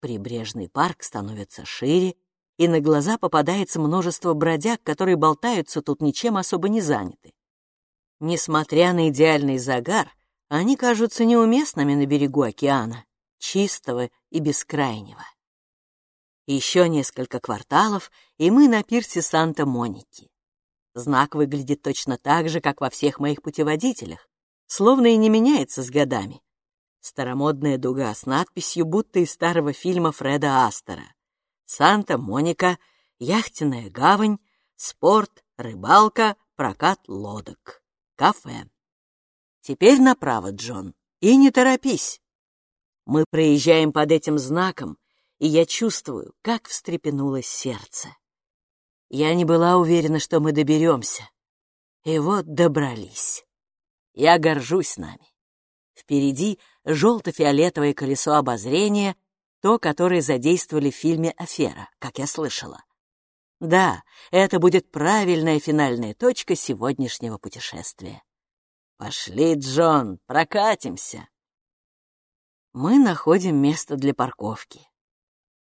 Прибрежный парк становится шире, и на глаза попадается множество бродяг, которые болтаются тут ничем особо не заняты. Несмотря на идеальный загар, они кажутся неуместными на берегу океана, чистого и бескрайнего. Еще несколько кварталов, и мы на пирсе Санта-Моники. Знак выглядит точно так же, как во всех моих путеводителях, словно и не меняется с годами. Старомодная дуга с надписью, будто из старого фильма Фреда Астера. Санта-Моника, яхтенная гавань, спорт, рыбалка, прокат лодок, кафе. Теперь направо, Джон, и не торопись. Мы проезжаем под этим знаком, и я чувствую, как встрепенулось сердце. Я не была уверена, что мы доберемся. И вот добрались. Я горжусь нами. Впереди желто-фиолетовое колесо обозрения, то, которое задействовали в фильме «Афера», как я слышала. Да, это будет правильная финальная точка сегодняшнего путешествия. Пошли, Джон, прокатимся. Мы находим место для парковки.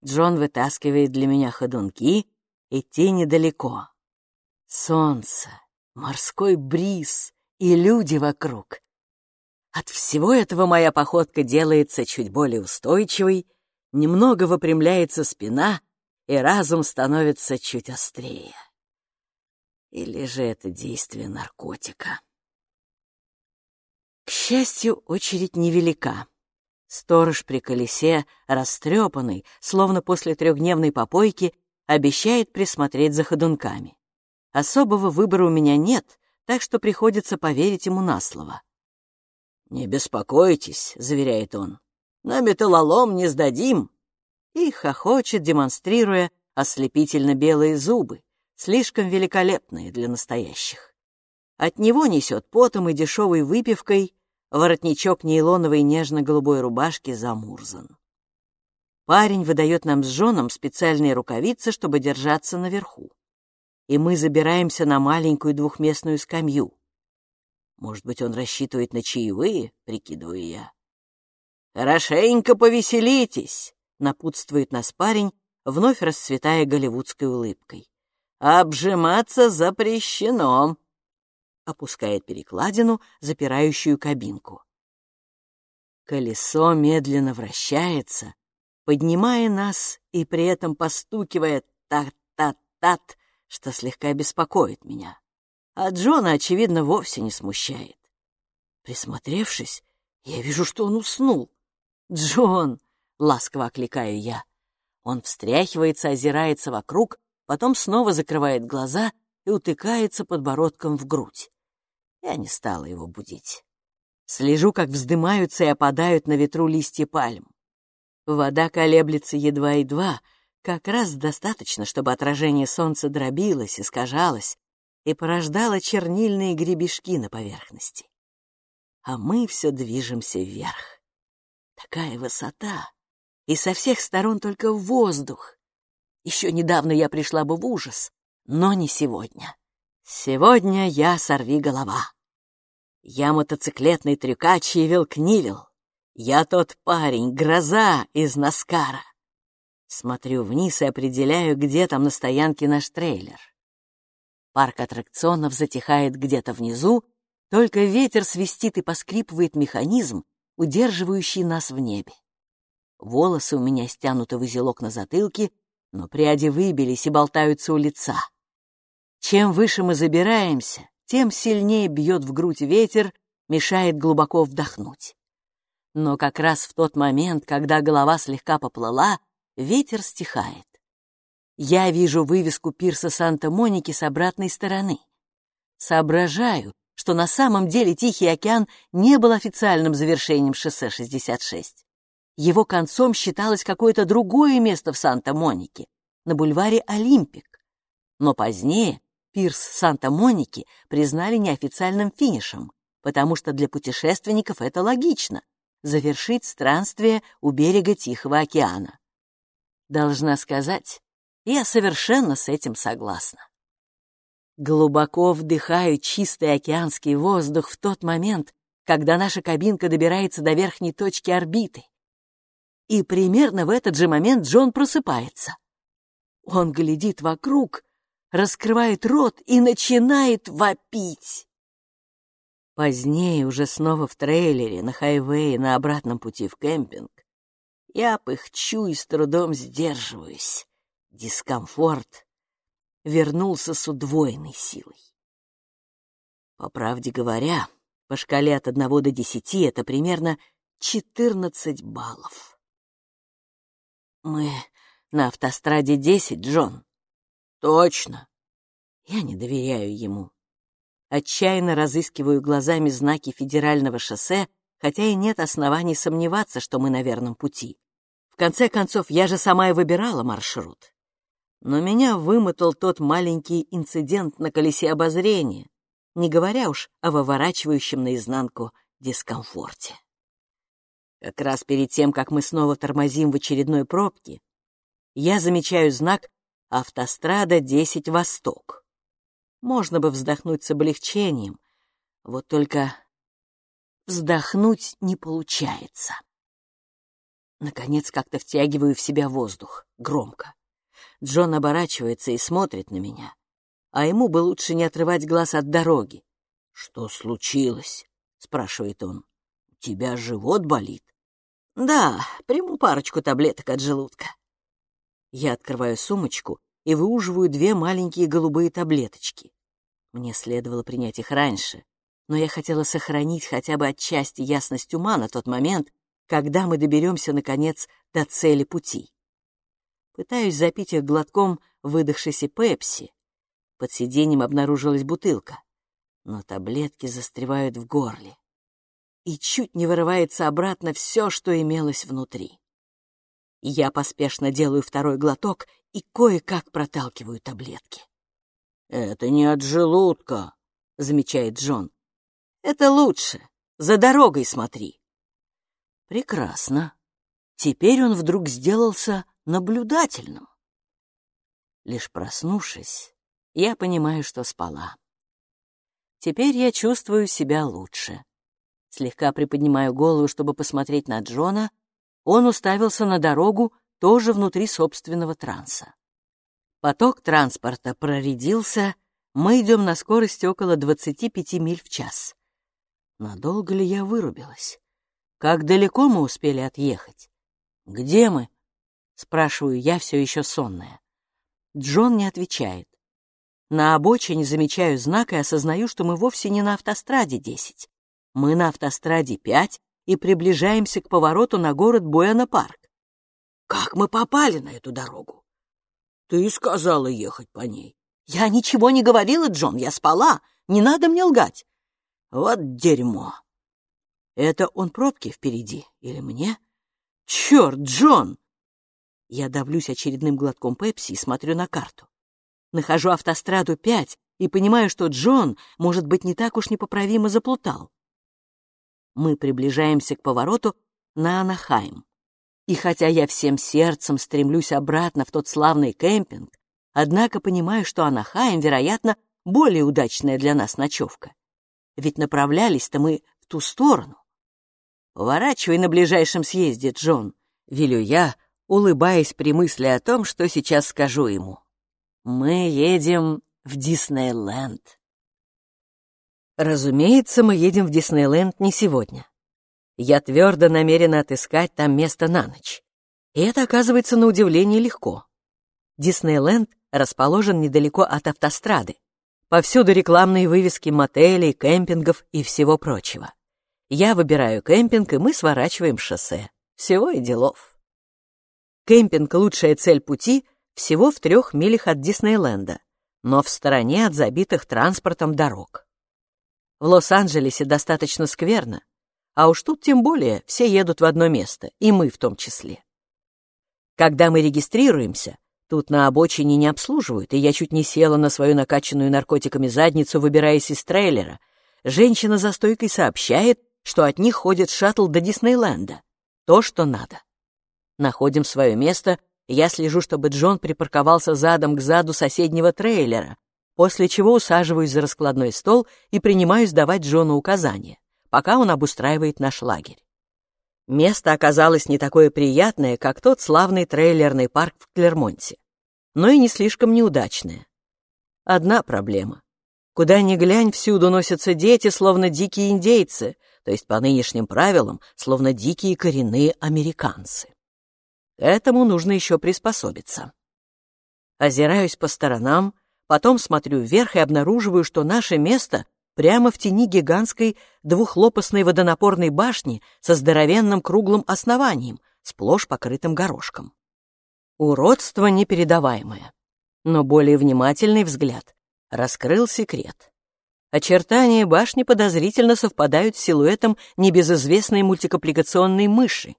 Джон вытаскивает для меня ходунки, Идти недалеко. Солнце, морской бриз и люди вокруг. От всего этого моя походка делается чуть более устойчивой, немного выпрямляется спина, и разум становится чуть острее. Или же это действие наркотика? К счастью, очередь невелика. Сторож при колесе, растрепанный, словно после трехдневной попойки, обещает присмотреть за ходунками. Особого выбора у меня нет, так что приходится поверить ему на слово. «Не беспокойтесь», — заверяет он. На металлолом не сдадим!» И хохочет, демонстрируя ослепительно белые зубы, слишком великолепные для настоящих. От него несет потом и дешевой выпивкой, воротничок нейлоновой нежно-голубой рубашки замурзан. Парень выдает нам с женом специальные рукавицы, чтобы держаться наверху. И мы забираемся на маленькую двухместную скамью. Может быть, он рассчитывает на чаевые, прикидываю я. «Хорошенько повеселитесь», — напутствует нас парень, вновь расцветая голливудской улыбкой. «Обжиматься запрещено», — опускает перекладину, запирающую кабинку. Колесо медленно вращается, поднимая нас и при этом постукивая тат-тат-тат, что слегка беспокоит меня. А Джона, очевидно, вовсе не смущает. Присмотревшись, я вижу, что он уснул. «Джон!» — ласково окликаю я. Он встряхивается, озирается вокруг, потом снова закрывает глаза и утыкается подбородком в грудь. Я не стала его будить. Слежу, как вздымаются и опадают на ветру листья пальм. Вода колеблется едва-едва, как раз достаточно, чтобы отражение солнца дробилось, искажалось и порождало чернильные гребешки на поверхности. А мы все движемся вверх. Такая высота, и со всех сторон только воздух. Еще недавно я пришла бы в ужас, но не сегодня. Сегодня я сорви голова. Я мотоциклетный трюкач Евил Книвил. Я тот парень, гроза из Наскара. Смотрю вниз и определяю, где там на стоянке наш трейлер. Парк аттракционов затихает где-то внизу, только ветер свистит и поскрипывает механизм, удерживающий нас в небе. Волосы у меня стянуты в узелок на затылке, но пряди выбились и болтаются у лица. Чем выше мы забираемся, тем сильнее бьет в грудь ветер, мешает глубоко вдохнуть. Но как раз в тот момент, когда голова слегка поплыла, ветер стихает. Я вижу вывеску пирса Санта-Моники с обратной стороны. Соображаю, что на самом деле Тихий океан не был официальным завершением шоссе 66. Его концом считалось какое-то другое место в Санта-Монике, на бульваре Олимпик. Но позднее пирс Санта-Моники признали неофициальным финишем, потому что для путешественников это логично завершить странствие у берега Тихого океана. Должна сказать, я совершенно с этим согласна. Глубоко вдыхаю чистый океанский воздух в тот момент, когда наша кабинка добирается до верхней точки орбиты. И примерно в этот же момент Джон просыпается. Он глядит вокруг, раскрывает рот и начинает вопить. Позднее, уже снова в трейлере, на хайвее, на обратном пути в кемпинг, я пыхчу и с трудом сдерживаюсь. Дискомфорт вернулся с удвоенной силой. По правде говоря, по шкале от одного до десяти это примерно четырнадцать баллов. Мы на автостраде десять, Джон. Точно. Я не доверяю ему. Отчаянно разыскиваю глазами знаки федерального шоссе, хотя и нет оснований сомневаться, что мы на верном пути. В конце концов, я же сама и выбирала маршрут. Но меня вымотал тот маленький инцидент на колесе обозрения, не говоря уж о выворачивающем наизнанку дискомфорте. Как раз перед тем, как мы снова тормозим в очередной пробке, я замечаю знак «Автострада 10 Восток» можно бы вздохнуть с облегчением. Вот только вздохнуть не получается. Наконец как-то втягиваю в себя воздух, громко. Джон оборачивается и смотрит на меня, а ему бы лучше не отрывать глаз от дороги. «Что случилось?» — спрашивает он. «У тебя живот болит?» «Да, приму парочку таблеток от желудка». Я открываю сумочку и выуживаю две маленькие голубые таблеточки. Мне следовало принять их раньше, но я хотела сохранить хотя бы отчасти ясность ума на тот момент, когда мы доберемся, наконец, до цели пути. Пытаюсь запить их глотком выдохшейся пепси. Под сиденьем обнаружилась бутылка, но таблетки застревают в горле. и чуть не вырывается обратно все, что имелось внутри. Я поспешно делаю второй глоток и кое-как проталкиваю таблетки. «Это не от желудка», — замечает Джон. «Это лучше. За дорогой смотри». «Прекрасно. Теперь он вдруг сделался наблюдательным». Лишь проснувшись, я понимаю, что спала. Теперь я чувствую себя лучше. Слегка приподнимаю голову, чтобы посмотреть на Джона. Он уставился на дорогу, тоже внутри собственного транса. Поток транспорта проредился, мы идем на скорости около 25 миль в час. Надолго ли я вырубилась? Как далеко мы успели отъехать? Где мы? Спрашиваю я, все еще сонная. Джон не отвечает. На обочине замечаю знак и осознаю, что мы вовсе не на автостраде 10. Мы на автостраде 5 и приближаемся к повороту на город Буэна-Парк. Как мы попали на эту дорогу? Ты сказала ехать по ней. Я ничего не говорила, Джон, я спала. Не надо мне лгать. Вот дерьмо. Это он пробки впереди или мне? Черт, Джон! Я давлюсь очередным глотком пепси и смотрю на карту. Нахожу автостраду 5 и понимаю, что Джон, может быть, не так уж непоправимо заплутал мы приближаемся к повороту на Анахайм. И хотя я всем сердцем стремлюсь обратно в тот славный кемпинг, однако понимаю, что Анахайм, вероятно, более удачная для нас ночевка. Ведь направлялись-то мы в ту сторону. «Поворачивай на ближайшем съезде, Джон», — велю я, улыбаясь при мысли о том, что сейчас скажу ему. «Мы едем в Диснейленд». Разумеется, мы едем в Диснейленд не сегодня. Я твердо намерена отыскать там место на ночь. И это оказывается на удивление легко. Диснейленд расположен недалеко от автострады. Повсюду рекламные вывески мотелей, кемпингов и всего прочего. Я выбираю кемпинг, и мы сворачиваем шоссе. Всего и делов. Кемпинг — лучшая цель пути всего в трех милях от Диснейленда, но в стороне от забитых транспортом дорог. В Лос-Анджелесе достаточно скверно, а уж тут тем более все едут в одно место, и мы в том числе. Когда мы регистрируемся, тут на обочине не обслуживают, и я чуть не села на свою накачанную наркотиками задницу, выбираясь из трейлера. Женщина за стойкой сообщает, что от них ходит шаттл до Диснейленда. То, что надо. Находим свое место, я слежу, чтобы Джон припарковался задом к заду соседнего трейлера, после чего усаживаюсь за раскладной стол и принимаюсь давать Джону указания, пока он обустраивает наш лагерь. Место оказалось не такое приятное, как тот славный трейлерный парк в Клермонте, но и не слишком неудачное. Одна проблема. Куда ни глянь, всюду носятся дети, словно дикие индейцы, то есть по нынешним правилам, словно дикие коренные американцы. К этому нужно еще приспособиться. Озираюсь по сторонам, Потом смотрю вверх и обнаруживаю, что наше место прямо в тени гигантской двухлопастной водонапорной башни со здоровенным круглым основанием, сплошь покрытым горошком. Уродство непередаваемое. Но более внимательный взгляд раскрыл секрет. Очертания башни подозрительно совпадают с силуэтом небезызвестной мультикапликационной мыши.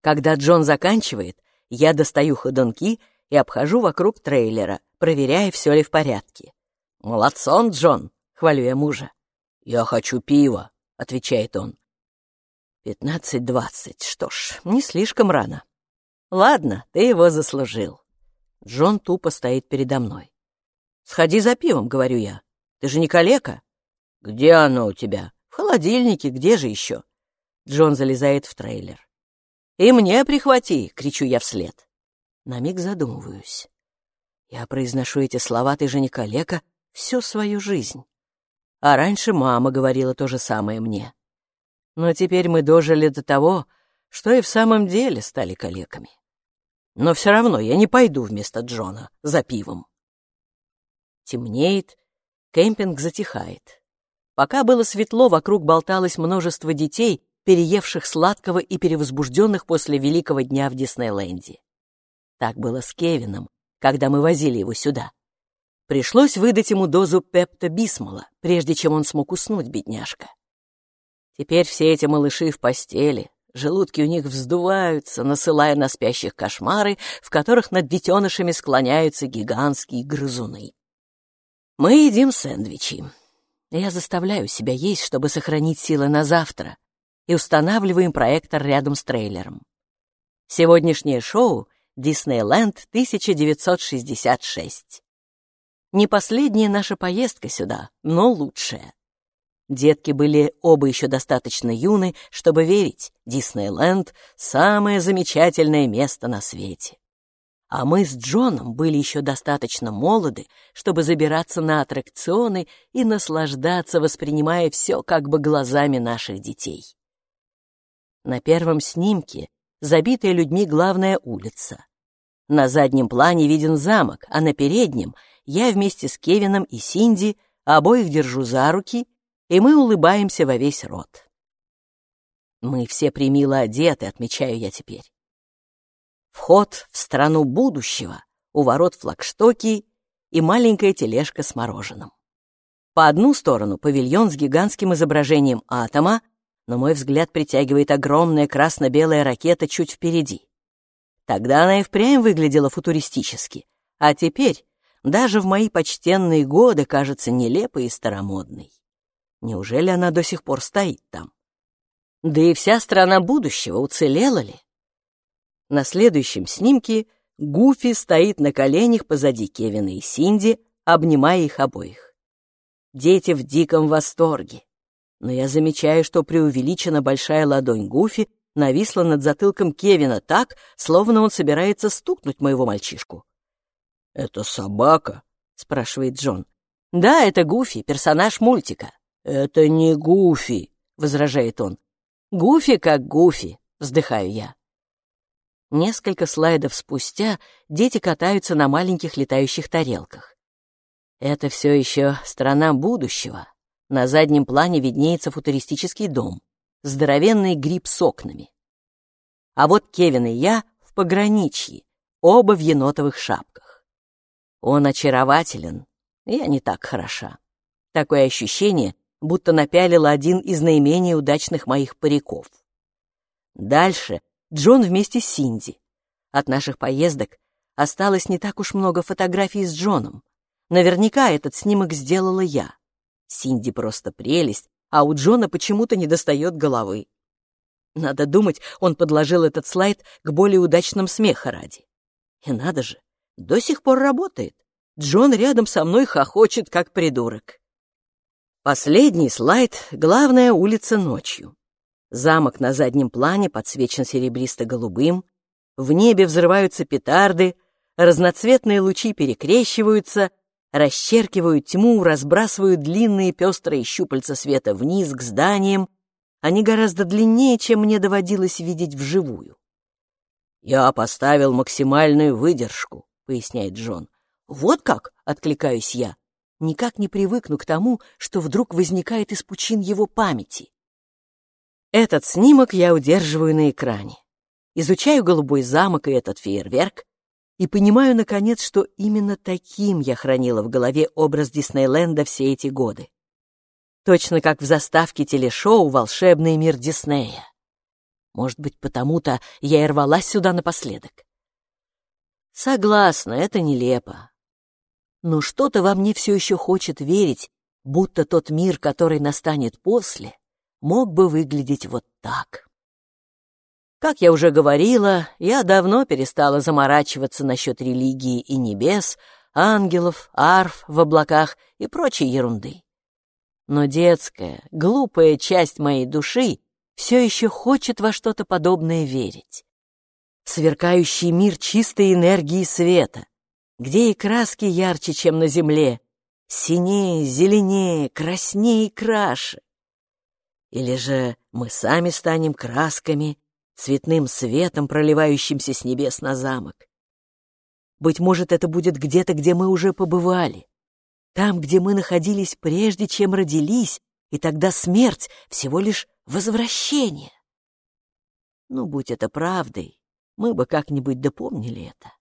Когда Джон заканчивает, я достаю ходунки и обхожу вокруг трейлера, проверяя, все ли в порядке. «Молодцом, Джон!» — хвалю я мужа. «Я хочу пива», — отвечает он. «Пятнадцать-двадцать. Что ж, не слишком рано. Ладно, ты его заслужил». Джон тупо стоит передо мной. «Сходи за пивом», — говорю я. «Ты же не калека?» «Где оно у тебя?» «В холодильнике. Где же еще?» Джон залезает в трейлер. «И мне прихвати!» — кричу я вслед. На миг задумываюсь. Я произношу эти слова, ты же не калека, всю свою жизнь. А раньше мама говорила то же самое мне. Но теперь мы дожили до того, что и в самом деле стали калеками. Но все равно я не пойду вместо Джона за пивом. Темнеет, кемпинг затихает. Пока было светло, вокруг болталось множество детей, переевших сладкого и перевозбужденных после великого дня в Диснейленде. Так было с Кевином, когда мы возили его сюда. Пришлось выдать ему дозу пепто-бисмола, прежде чем он смог уснуть, бедняжка. Теперь все эти малыши в постели, желудки у них вздуваются, насылая на спящих кошмары, в которых над детенышами склоняются гигантские грызуны. Мы едим сэндвичи. Я заставляю себя есть, чтобы сохранить силы на завтра, и устанавливаем проектор рядом с трейлером. Сегодняшнее шоу «Диснейленд 1966». Не последняя наша поездка сюда, но лучшая. Детки были оба еще достаточно юны, чтобы верить, Диснейленд — самое замечательное место на свете. А мы с Джоном были еще достаточно молоды, чтобы забираться на аттракционы и наслаждаться, воспринимая все как бы глазами наших детей. На первом снимке забитая людьми главная улица. На заднем плане виден замок, а на переднем я вместе с Кевином и Синди обоих держу за руки и мы улыбаемся во весь рот. Мы все примило одеты, отмечаю я теперь. Вход в страну будущего, у ворот флагштоки и маленькая тележка с мороженым. По одну сторону павильон с гигантским изображением атома, но мой взгляд притягивает огромная красно-белая ракета чуть впереди. Тогда она и впрямь выглядела футуристически, а теперь даже в мои почтенные годы кажется нелепой и старомодной. Неужели она до сих пор стоит там? Да и вся страна будущего уцелела ли? На следующем снимке Гуфи стоит на коленях позади Кевина и Синди, обнимая их обоих. Дети в диком восторге. Но я замечаю, что преувеличена большая ладонь Гуфи нависла над затылком Кевина так, словно он собирается стукнуть моего мальчишку. «Это собака?» — спрашивает Джон. «Да, это Гуфи, персонаж мультика. «Это не Гуфи», — возражает он. «Гуфи как Гуфи», — вздыхаю я. Несколько слайдов спустя дети катаются на маленьких летающих тарелках. Это все еще страна будущего. На заднем плане виднеется футуристический дом, здоровенный гриб с окнами. А вот Кевин и я в пограничье, оба в енотовых шапках. Он очарователен, я не так хороша. Такое ощущение, будто напялила один из наименее удачных моих париков. Дальше Джон вместе с Синди. От наших поездок осталось не так уж много фотографий с Джоном. Наверняка этот снимок сделала я. Синди просто прелесть, а у Джона почему-то не достает головы. Надо думать, он подложил этот слайд к более удачным смеха ради. И надо же, до сих пор работает. Джон рядом со мной хохочет, как придурок. Последний слайд — главная улица ночью. Замок на заднем плане подсвечен серебристо-голубым, в небе взрываются петарды, разноцветные лучи перекрещиваются, расчеркивают тьму, разбрасывают длинные пестрые щупальца света вниз к зданиям. Они гораздо длиннее, чем мне доводилось видеть вживую. «Я поставил максимальную выдержку», — поясняет Джон. «Вот как?» — откликаюсь я никак не привыкну к тому, что вдруг возникает из пучин его памяти. Этот снимок я удерживаю на экране. Изучаю голубой замок и этот фейерверк, и понимаю, наконец, что именно таким я хранила в голове образ Диснейленда все эти годы. Точно как в заставке телешоу «Волшебный мир Диснея». Может быть, потому-то я и рвалась сюда напоследок. Согласна, это нелепо но что-то во мне все еще хочет верить, будто тот мир, который настанет после, мог бы выглядеть вот так. Как я уже говорила, я давно перестала заморачиваться насчет религии и небес, ангелов, арф в облаках и прочей ерунды. Но детская, глупая часть моей души все еще хочет во что-то подобное верить. Сверкающий мир чистой энергии света, где и краски ярче, чем на земле, синее, зеленее, краснее и краше. Или же мы сами станем красками, цветным светом, проливающимся с небес на замок. Быть может, это будет где-то, где мы уже побывали, там, где мы находились прежде, чем родились, и тогда смерть — всего лишь возвращение. Ну, будь это правдой, мы бы как-нибудь допомнили это.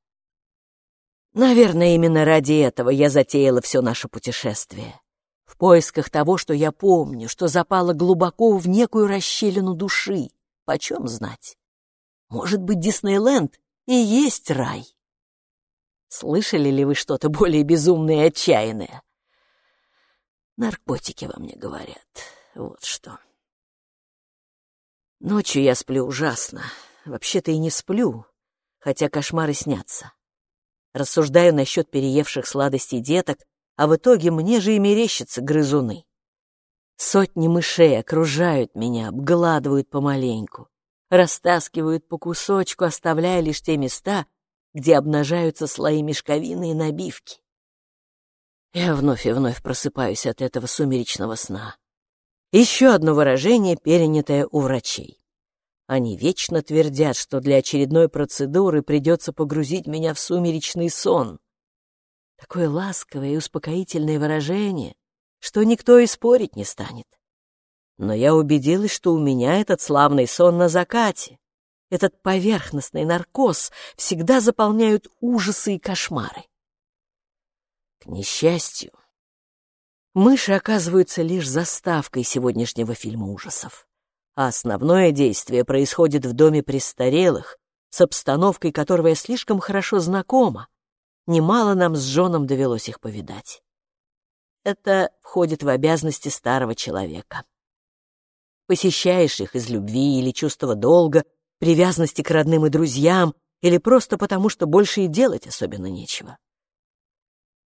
Наверное, именно ради этого я затеяла все наше путешествие. в поисках того, что я помню, что запало глубоко в некую расщелину души. Почем знать? Может быть, Диснейленд и есть рай? Слышали ли вы что-то более безумное и отчаянное? Наркотики во мне говорят. Вот что. Ночью я сплю ужасно. Вообще-то и не сплю, хотя кошмары снятся. Рассуждаю насчет переевших сладостей деток, а в итоге мне же и мерещатся грызуны. Сотни мышей окружают меня, обгладывают помаленьку, растаскивают по кусочку, оставляя лишь те места, где обнажаются слои мешковины и набивки. Я вновь и вновь просыпаюсь от этого сумеречного сна. Еще одно выражение, перенятое у врачей. Они вечно твердят, что для очередной процедуры придется погрузить меня в сумеречный сон. Такое ласковое и успокоительное выражение, что никто и спорить не станет. Но я убедилась, что у меня этот славный сон на закате, этот поверхностный наркоз всегда заполняют ужасы и кошмары. К несчастью, мыши оказываются лишь заставкой сегодняшнего фильма ужасов, а основное действие происходит в доме престарелых, с обстановкой которого я слишком хорошо знакома. Немало нам с Джоном довелось их повидать. Это входит в обязанности старого человека. Посещаешь их из любви или чувства долга, привязанности к родным и друзьям, или просто потому, что больше и делать особенно нечего.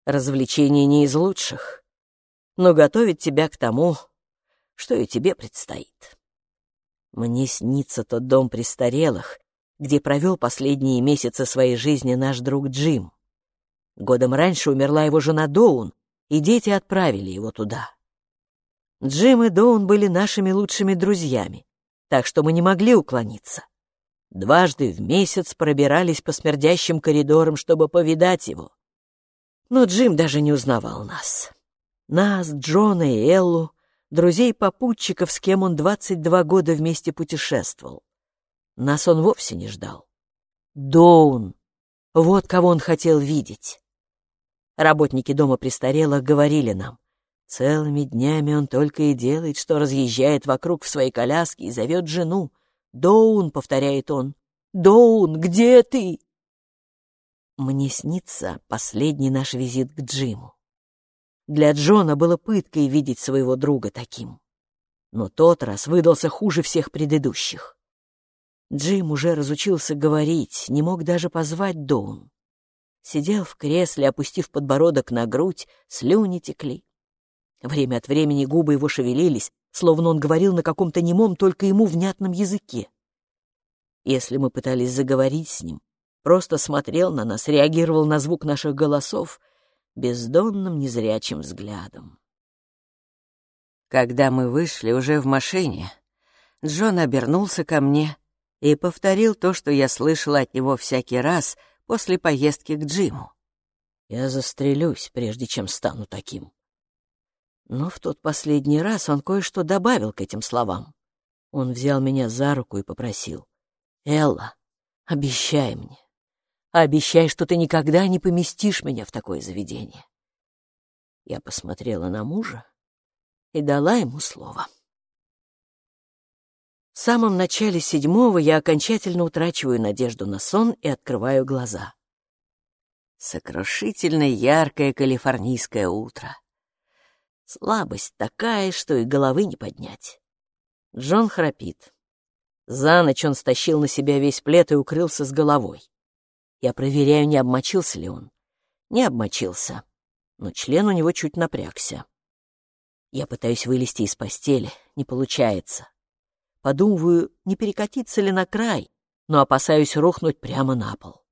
Развлечение не из лучших, но готовит тебя к тому, что и тебе предстоит. Мне снится тот дом престарелых, где провел последние месяцы своей жизни наш друг Джим. Годом раньше умерла его жена Доун, и дети отправили его туда. Джим и Доун были нашими лучшими друзьями, так что мы не могли уклониться. Дважды в месяц пробирались по смердящим коридорам, чтобы повидать его. Но Джим даже не узнавал нас. Нас, Джона и Эллу, друзей-попутчиков, с кем он 22 года вместе путешествовал. Нас он вовсе не ждал. Доун. Вот кого он хотел видеть. Работники дома престарелых говорили нам. Целыми днями он только и делает, что разъезжает вокруг в своей коляске и зовет жену. «Доун», — повторяет он, — «Доун, где ты?» Мне снится последний наш визит к Джиму. Для Джона было пыткой видеть своего друга таким. Но тот раз выдался хуже всех предыдущих. Джим уже разучился говорить, не мог даже позвать Доун. Сидел в кресле, опустив подбородок на грудь, слюни текли. Время от времени губы его шевелились, словно он говорил на каком-то немом, только ему внятном языке. Если мы пытались заговорить с ним, просто смотрел на нас, реагировал на звук наших голосов бездонным незрячим взглядом. Когда мы вышли уже в машине, Джон обернулся ко мне и повторил то, что я слышала от него всякий раз после поездки к Джиму. Я застрелюсь, прежде чем стану таким. Но в тот последний раз он кое-что добавил к этим словам. Он взял меня за руку и попросил. «Элла, обещай мне, обещай, что ты никогда не поместишь меня в такое заведение». Я посмотрела на мужа и дала ему слово. В самом начале седьмого я окончательно утрачиваю надежду на сон и открываю глаза. Сокрушительно яркое калифорнийское утро. Слабость такая, что и головы не поднять. Джон храпит. За ночь он стащил на себя весь плед и укрылся с головой. Я проверяю, не обмочился ли он. Не обмочился, но член у него чуть напрягся. Я пытаюсь вылезти из постели, не получается. Подумываю, не перекатиться ли на край, но опасаюсь рухнуть прямо на пол.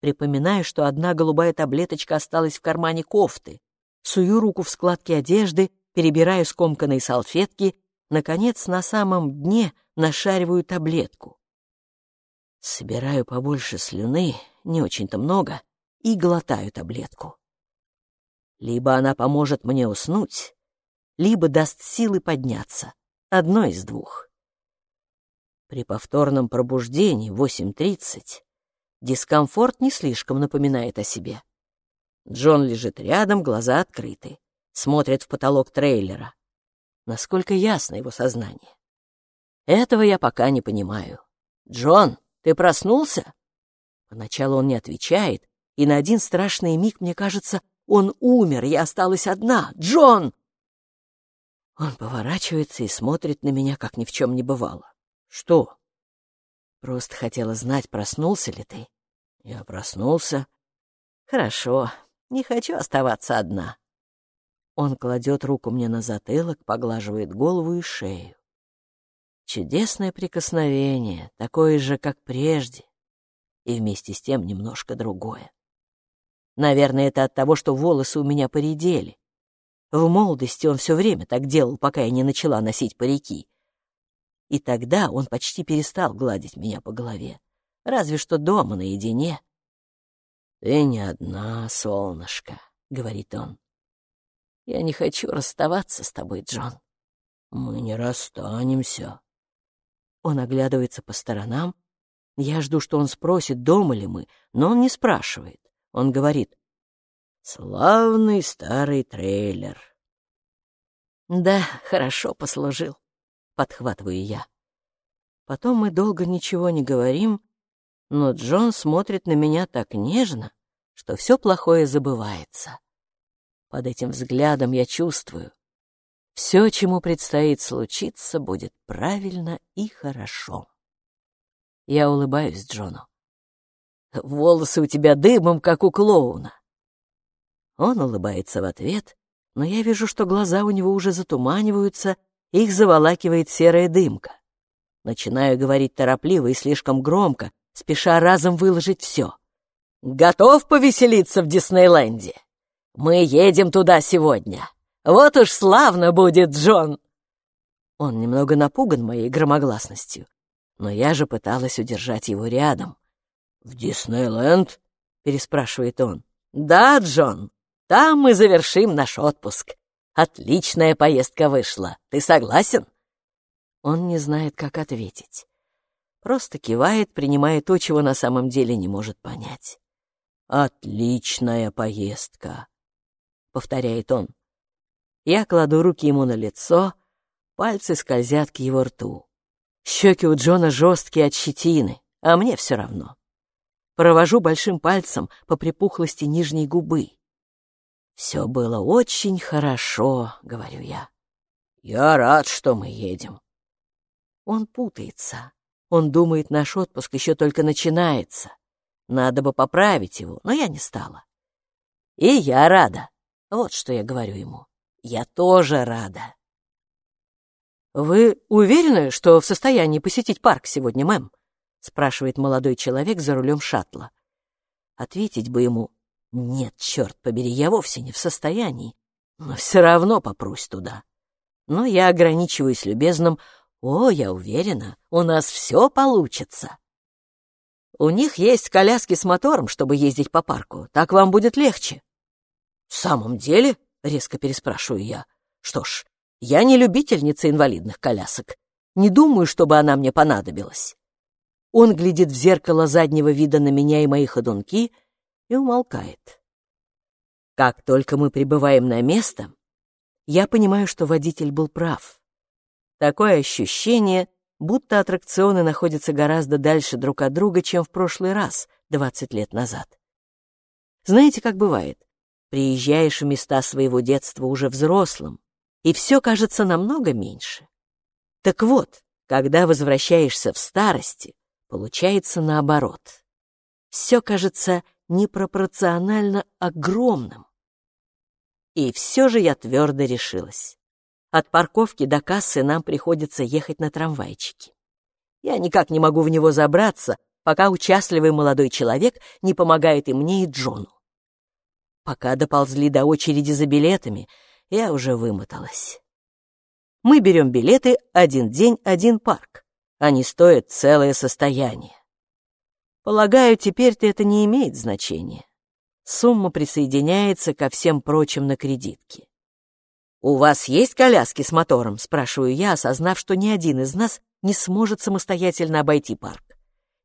Припоминаю, что одна голубая таблеточка осталась в кармане кофты, сую руку в складки одежды, перебираю скомканные салфетки, наконец, на самом дне нашариваю таблетку. Собираю побольше слюны, не очень-то много, и глотаю таблетку. Либо она поможет мне уснуть, либо даст силы подняться. Одно из двух. При повторном пробуждении в 8.30 дискомфорт не слишком напоминает о себе. Джон лежит рядом, глаза открыты. смотрит в потолок трейлера. Насколько ясно его сознание? Этого я пока не понимаю. «Джон, ты проснулся?» Поначалу он не отвечает, и на один страшный миг, мне кажется, он умер, я осталась одна. «Джон!» Он поворачивается и смотрит на меня, как ни в чем не бывало. «Что?» «Просто хотела знать, проснулся ли ты?» «Я проснулся». «Хорошо, не хочу оставаться одна». Он кладет руку мне на затылок, поглаживает голову и шею. Чудесное прикосновение, такое же, как прежде, и вместе с тем немножко другое. Наверное, это от того, что волосы у меня поредели. В молодости он все время так делал, пока я не начала носить парики. И тогда он почти перестал гладить меня по голове, разве что дома наедине. «Ты не одна, солнышко», — говорит он. «Я не хочу расставаться с тобой, Джон». «Мы не расстанемся». Он оглядывается по сторонам. Я жду, что он спросит, дома ли мы, но он не спрашивает. Он говорит, «Славный старый трейлер». «Да, хорошо послужил», — подхватываю я. Потом мы долго ничего не говорим, но Джон смотрит на меня так нежно, что все плохое забывается. Под этим взглядом я чувствую, все, чему предстоит случиться, будет правильно и хорошо. Я улыбаюсь Джону. Волосы у тебя дымом, как у клоуна. Он улыбается в ответ, но я вижу, что глаза у него уже затуманиваются, их заволакивает серая дымка. Начинаю говорить торопливо и слишком громко, спеша разом выложить все. «Готов повеселиться в Диснейленде? Мы едем туда сегодня. Вот уж славно будет, Джон!» Он немного напуган моей громогласностью, но я же пыталась удержать его рядом. «В Диснейленд?» — переспрашивает он. «Да, Джон, там мы завершим наш отпуск. Отличная поездка вышла. Ты согласен?» Он не знает, как ответить. Просто кивает, принимая то, чего на самом деле не может понять. «Отличная поездка», — повторяет он. Я кладу руки ему на лицо, пальцы скользят к его рту. Щеки у Джона жесткие от щетины, а мне все равно. Провожу большим пальцем по припухлости нижней губы. «Все было очень хорошо», — говорю я. «Я рад, что мы едем». Он путается. Он думает, наш отпуск еще только начинается. Надо бы поправить его, но я не стала. И я рада. Вот что я говорю ему. Я тоже рада. «Вы уверены, что в состоянии посетить парк сегодня, мэм?» спрашивает молодой человек за рулем шаттла. Ответить бы ему «Нет, черт побери, я вовсе не в состоянии, но все равно попрусь туда». Но я ограничиваюсь любезным «О, я уверена, у нас все получится». У них есть коляски с мотором, чтобы ездить по парку. Так вам будет легче. В самом деле, резко переспрашиваю я. Что ж, я не любительница инвалидных колясок. Не думаю, чтобы она мне понадобилась. Он глядит в зеркало заднего вида на меня и мои ходунки и умолкает. Как только мы прибываем на место, я понимаю, что водитель был прав. Такое ощущение, будто аттракционы находятся гораздо дальше друг от друга, чем в прошлый раз, 20 лет назад. Знаете, как бывает? Приезжаешь в места своего детства уже взрослым, и все кажется намного меньше. Так вот, когда возвращаешься в старости, Получается наоборот. Все кажется непропорционально огромным. И все же я твердо решилась. От парковки до кассы нам приходится ехать на трамвайчике. Я никак не могу в него забраться, пока участливый молодой человек не помогает и мне, и Джону. Пока доползли до очереди за билетами, я уже вымоталась. Мы берем билеты один день, один парк. Они стоят целое состояние. Полагаю, теперь-то это не имеет значения. Сумма присоединяется ко всем прочим на кредитке. «У вас есть коляски с мотором?» — спрашиваю я, осознав, что ни один из нас не сможет самостоятельно обойти парк.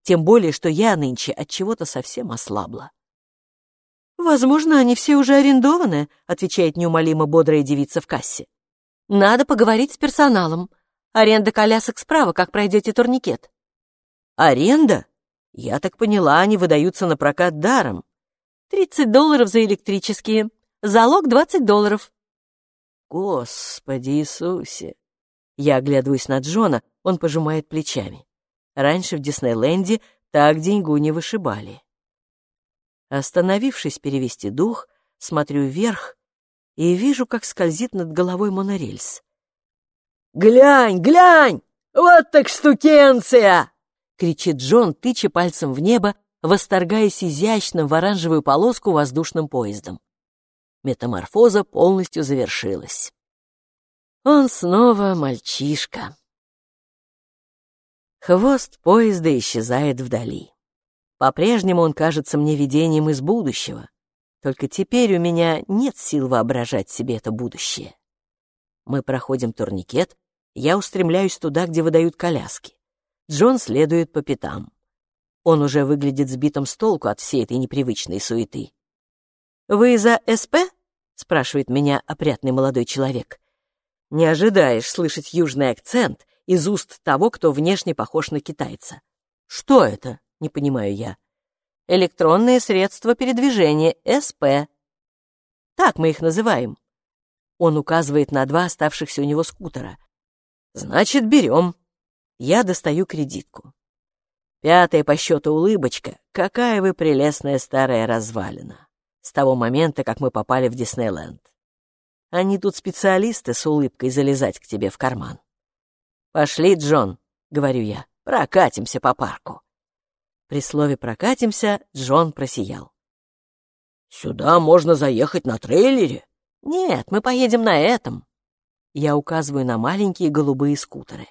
Тем более, что я нынче от чего-то совсем ослабла. «Возможно, они все уже арендованы», — отвечает неумолимо бодрая девица в кассе. «Надо поговорить с персоналом. Аренда колясок справа, как пройдете турникет». «Аренда? Я так поняла, они выдаются на прокат даром. Тридцать долларов за электрические. Залог двадцать долларов». «Господи Иисусе!» Я оглядываюсь на Джона, он пожимает плечами. Раньше в Диснейленде так деньгу не вышибали. Остановившись перевести дух, смотрю вверх и вижу, как скользит над головой монорельс. «Глянь, глянь! Вот так штукенция!» — кричит Джон, тыча пальцем в небо, восторгаясь изящным в оранжевую полоску воздушным поездом. Метаморфоза полностью завершилась. Он снова мальчишка. Хвост поезда исчезает вдали. По-прежнему он кажется мне видением из будущего. Только теперь у меня нет сил воображать себе это будущее. Мы проходим турникет, я устремляюсь туда, где выдают коляски. Джон следует по пятам. Он уже выглядит сбитым с толку от всей этой непривычной суеты. «Вы за СП?» — спрашивает меня опрятный молодой человек. Не ожидаешь слышать южный акцент из уст того, кто внешне похож на китайца. «Что это?» — не понимаю я. «Электронные средства передвижения, СП. Так мы их называем». Он указывает на два оставшихся у него скутера. «Значит, берем». Я достаю кредитку. Пятая по счету улыбочка. Какая вы прелестная старая развалина. С того момента, как мы попали в Диснейленд. Они тут специалисты с улыбкой залезать к тебе в карман. «Пошли, Джон», — говорю я, — «прокатимся по парку». При слове «прокатимся» Джон просиял. «Сюда можно заехать на трейлере?» «Нет, мы поедем на этом». Я указываю на маленькие голубые скутеры.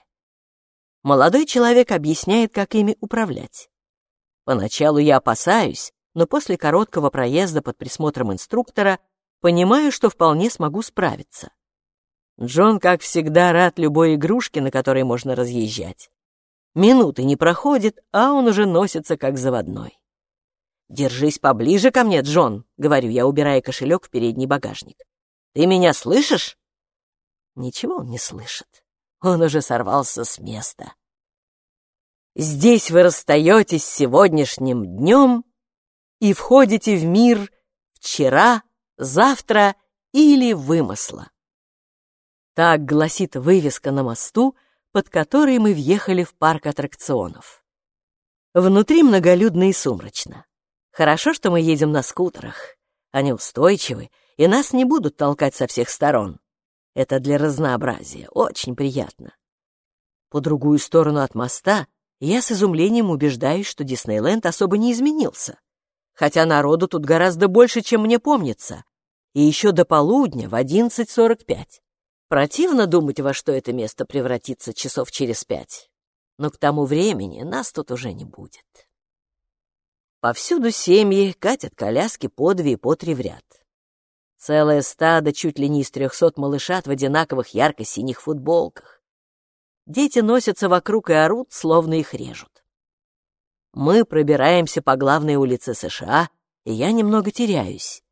Молодой человек объясняет, как ими управлять. Поначалу я опасаюсь, но после короткого проезда под присмотром инструктора понимаю, что вполне смогу справиться. Джон, как всегда, рад любой игрушке, на которой можно разъезжать. Минуты не проходит, а он уже носится как заводной. «Держись поближе ко мне, Джон», — говорю я, убирая кошелек в передний багажник. «Ты меня слышишь?» Ничего он не слышит. Он уже сорвался с места. Здесь вы расстаетесь сегодняшним днем и входите в мир вчера, завтра или вымысла. Так гласит вывеска на мосту, под которой мы въехали в парк аттракционов. Внутри многолюдно и сумрачно. Хорошо, что мы едем на скутерах. Они устойчивы, и нас не будут толкать со всех сторон. Это для разнообразия, очень приятно. По другую сторону от моста я с изумлением убеждаюсь, что Диснейленд особо не изменился. Хотя народу тут гораздо больше, чем мне помнится. И еще до полудня, в 11.45. Противно думать, во что это место превратится часов через пять. Но к тому времени нас тут уже не будет. Повсюду семьи катят коляски по две и по три в ряд. Целое стадо чуть ли не из трехсот малышат в одинаковых ярко-синих футболках. Дети носятся вокруг и орут, словно их режут. Мы пробираемся по главной улице США, и я немного теряюсь.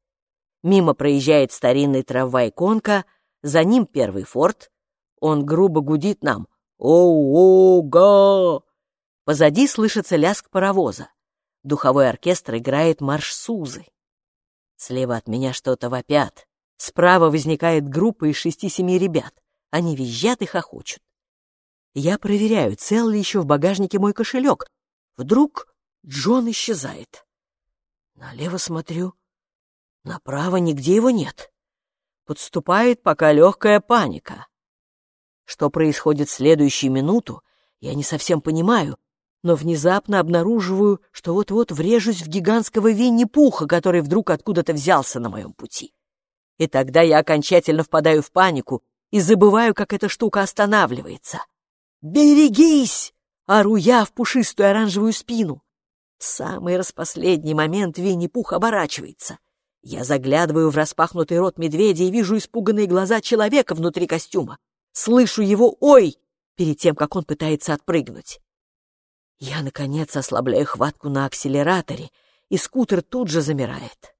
Мимо проезжает старинный трамвай-конка — за ним первый форт. Он грубо гудит нам «Оу-о-га!». Позади слышится лязг паровоза. Духовой оркестр играет марш Сузы. Слева от меня что-то вопят. Справа возникает группа из шести-семи ребят. Они визжат и хохочут. Я проверяю, цел ли еще в багажнике мой кошелек. Вдруг Джон исчезает. Налево смотрю. Направо нигде его нет. Подступает пока легкая паника. Что происходит в следующую минуту, я не совсем понимаю, но внезапно обнаруживаю, что вот-вот врежусь в гигантского Винни-Пуха, который вдруг откуда-то взялся на моем пути. И тогда я окончательно впадаю в панику и забываю, как эта штука останавливается. «Берегись!» — ору я в пушистую оранжевую спину. В самый распоследний момент Винни-Пух оборачивается. Я заглядываю в распахнутый рот медведя и вижу испуганные глаза человека внутри костюма. Слышу его «Ой!» перед тем, как он пытается отпрыгнуть. Я, наконец, ослабляю хватку на акселераторе, и скутер тут же замирает.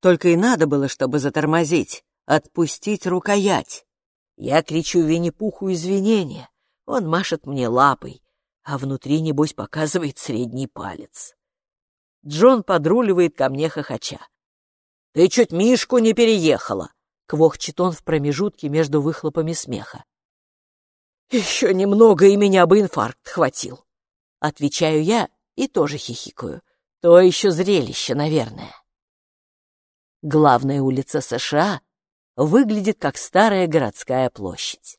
Только и надо было, чтобы затормозить, отпустить рукоять. Я кричу Винни-Пуху извинения. Он машет мне лапой, а внутри, небось, показывает средний палец. Джон подруливает ко мне хохоча. «Ты чуть Мишку не переехала!» — квохчет он в промежутке между выхлопами смеха. «Еще немного, и меня бы инфаркт хватил!» Отвечаю я и тоже хихикаю. То еще зрелище, наверное. Главная улица США выглядит как старая городская площадь.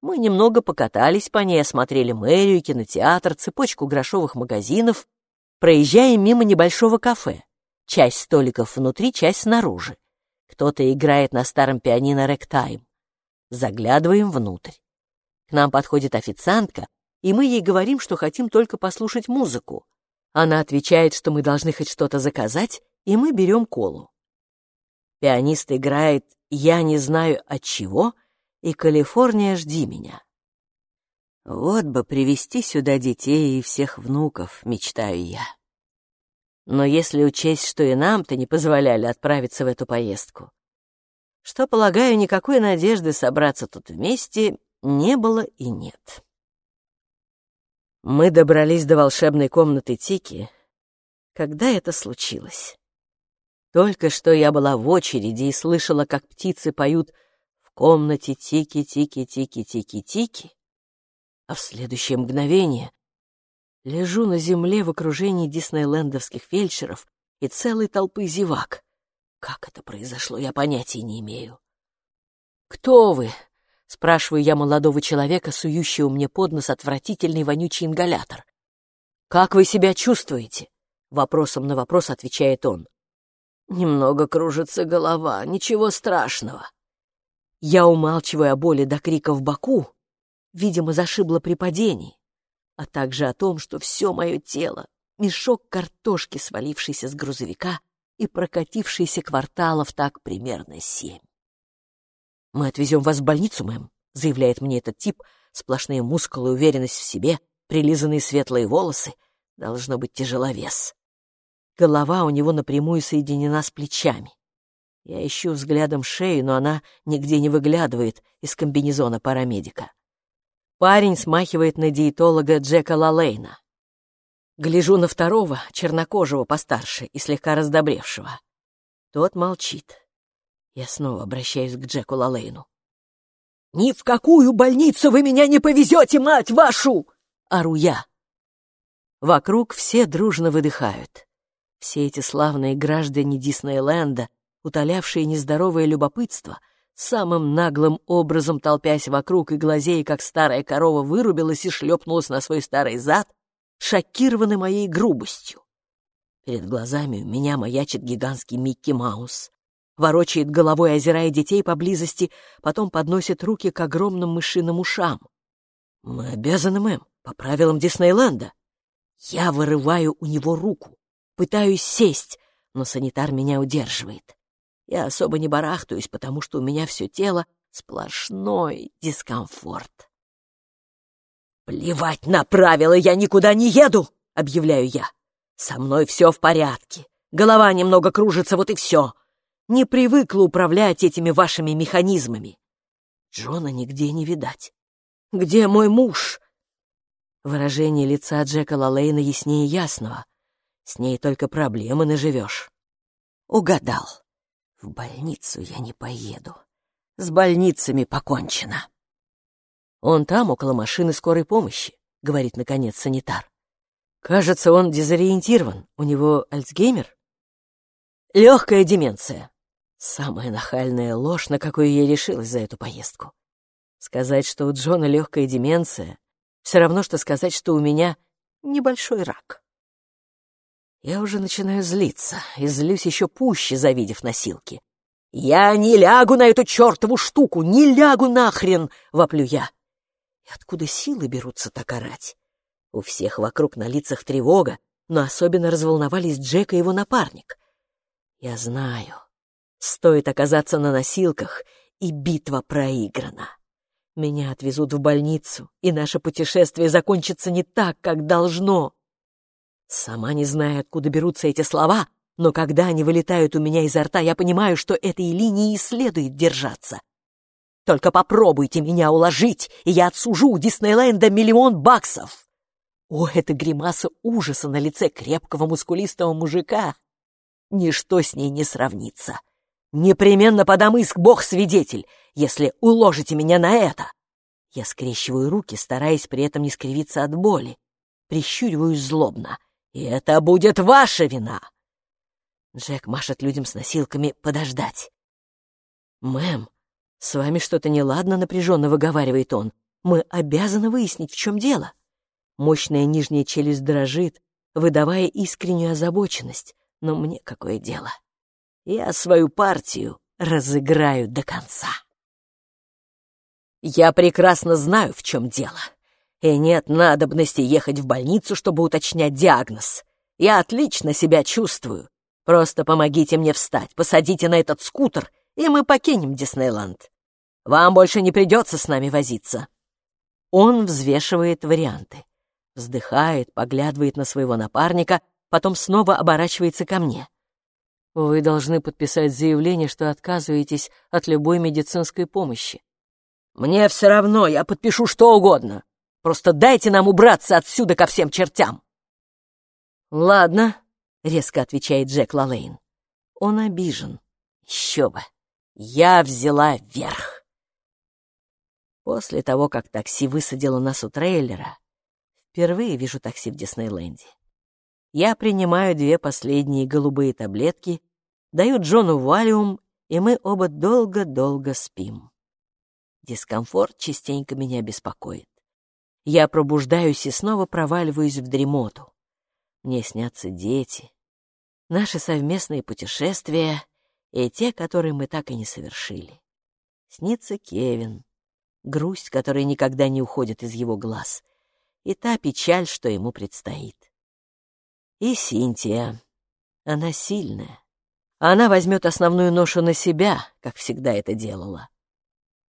Мы немного покатались по ней, осмотрели мэрию, кинотеатр, цепочку грошовых магазинов, проезжаем мимо небольшого кафе. Часть столиков внутри, часть снаружи. Кто-то играет на старом пианино ректайм. Заглядываем внутрь. К нам подходит официантка, и мы ей говорим, что хотим только послушать музыку. Она отвечает, что мы должны хоть что-то заказать, и мы берем колу. Пианист играет «Я не знаю от чего» и «Калифорния, жди меня». Вот бы привести сюда детей и всех внуков, мечтаю я. Но если учесть, что и нам-то не позволяли отправиться в эту поездку, что, полагаю, никакой надежды собраться тут вместе не было и нет. Мы добрались до волшебной комнаты Тики. Когда это случилось? Только что я была в очереди и слышала, как птицы поют «В комнате тики-тики-тики-тики-тики», а в следующее мгновение лежу на земле в окружении диснейлендовских фельдшеров и целой толпы зевак. Как это произошло, я понятия не имею. «Кто вы?» — спрашиваю я молодого человека, сующего мне под нос отвратительный вонючий ингалятор. «Как вы себя чувствуете?» — вопросом на вопрос отвечает он. Немного кружится голова, ничего страшного. Я умалчиваю о боли до крика в боку, видимо, зашибло при падении, а также о том, что все мое тело — мешок картошки, свалившийся с грузовика и прокатившийся кварталов так примерно семь. «Мы отвезем вас в больницу, мэм», — заявляет мне этот тип, сплошные мускулы, уверенность в себе, прилизанные светлые волосы, должно быть тяжеловес. Голова у него напрямую соединена с плечами. Я ищу взглядом шею, но она нигде не выглядывает из комбинезона парамедика. Парень смахивает на диетолога Джека Лалейна. Гляжу на второго, чернокожего постарше и слегка раздобревшего. Тот молчит. Я снова обращаюсь к Джеку Лалейну. «Ни в какую больницу вы меня не повезете, мать вашу!» — ору я. Вокруг все дружно выдыхают. Все эти славные граждане Диснейленда, утолявшие нездоровое любопытство, самым наглым образом толпясь вокруг и глазея, как старая корова вырубилась и шлепнулась на свой старый зад, шокированы моей грубостью. Перед глазами у меня маячит гигантский Микки Маус. Ворочает головой, озирая детей поблизости, потом подносит руки к огромным мышиным ушам. «Мы обязаны, мэм, по правилам Диснейленда». Я вырываю у него руку. Пытаюсь сесть, но санитар меня удерживает. Я особо не барахтаюсь, потому что у меня все тело сплошной дискомфорт. «Плевать на правила, я никуда не еду!» — объявляю я. «Со мной все в порядке. Голова немного кружится, вот и все. Не привыкла управлять этими вашими механизмами. Джона нигде не видать. Где мой муж?» Выражение лица Джека Лалейна яснее ясного. С ней только проблемы наживешь. Угадал. В больницу я не поеду. С больницами покончено. Он там, около машины скорой помощи, говорит, наконец, санитар. Кажется, он дезориентирован. У него Альцгеймер? Легкая деменция. Самая нахальная ложь, на какую я решилась за эту поездку. Сказать, что у Джона легкая деменция, все равно, что сказать, что у меня небольшой рак. Я уже начинаю злиться и злюсь еще пуще, завидев носилки. «Я не лягу на эту чертову штуку! Не лягу нахрен!» — воплю я. И откуда силы берутся так орать? У всех вокруг на лицах тревога, но особенно разволновались Джек и его напарник. Я знаю, стоит оказаться на носилках, и битва проиграна. Меня отвезут в больницу, и наше путешествие закончится не так, как должно. Сама не знаю, откуда берутся эти слова, Но когда они вылетают у меня изо рта, я понимаю, что этой линии следует держаться. Только попробуйте меня уложить, и я отсужу у Диснейленда миллион баксов. О, это гримаса ужаса на лице крепкого мускулистого мужика. Ничто с ней не сравнится. Непременно подам иск, бог-свидетель, если уложите меня на это. Я скрещиваю руки, стараясь при этом не скривиться от боли. Прищуриваюсь злобно. И это будет ваша вина. Джек машет людям с носилками подождать. «Мэм, с вами что-то неладно», — напряженно выговаривает он. «Мы обязаны выяснить, в чем дело». Мощная нижняя челюсть дрожит, выдавая искреннюю озабоченность. Но мне какое дело? Я свою партию разыграю до конца. Я прекрасно знаю, в чем дело. И нет надобности ехать в больницу, чтобы уточнять диагноз. Я отлично себя чувствую. Просто помогите мне встать, посадите на этот скутер, и мы покинем Диснейленд. Вам больше не придется с нами возиться. Он взвешивает варианты. Вздыхает, поглядывает на своего напарника, потом снова оборачивается ко мне. Вы должны подписать заявление, что отказываетесь от любой медицинской помощи. Мне все равно, я подпишу что угодно. Просто дайте нам убраться отсюда ко всем чертям. Ладно, резко отвечает Джек Лалейн. Он обижен. Еще бы. Я взяла верх. После того, как такси высадило нас у трейлера, впервые вижу такси в Диснейленде. Я принимаю две последние голубые таблетки, даю Джону валиум, и мы оба долго-долго спим. Дискомфорт частенько меня беспокоит. Я пробуждаюсь и снова проваливаюсь в дремоту. Мне снятся дети, наши совместные путешествия и те, которые мы так и не совершили. Снится Кевин, грусть, которая никогда не уходит из его глаз, и та печаль, что ему предстоит. И Синтия. Она сильная. Она возьмет основную ношу на себя, как всегда это делала.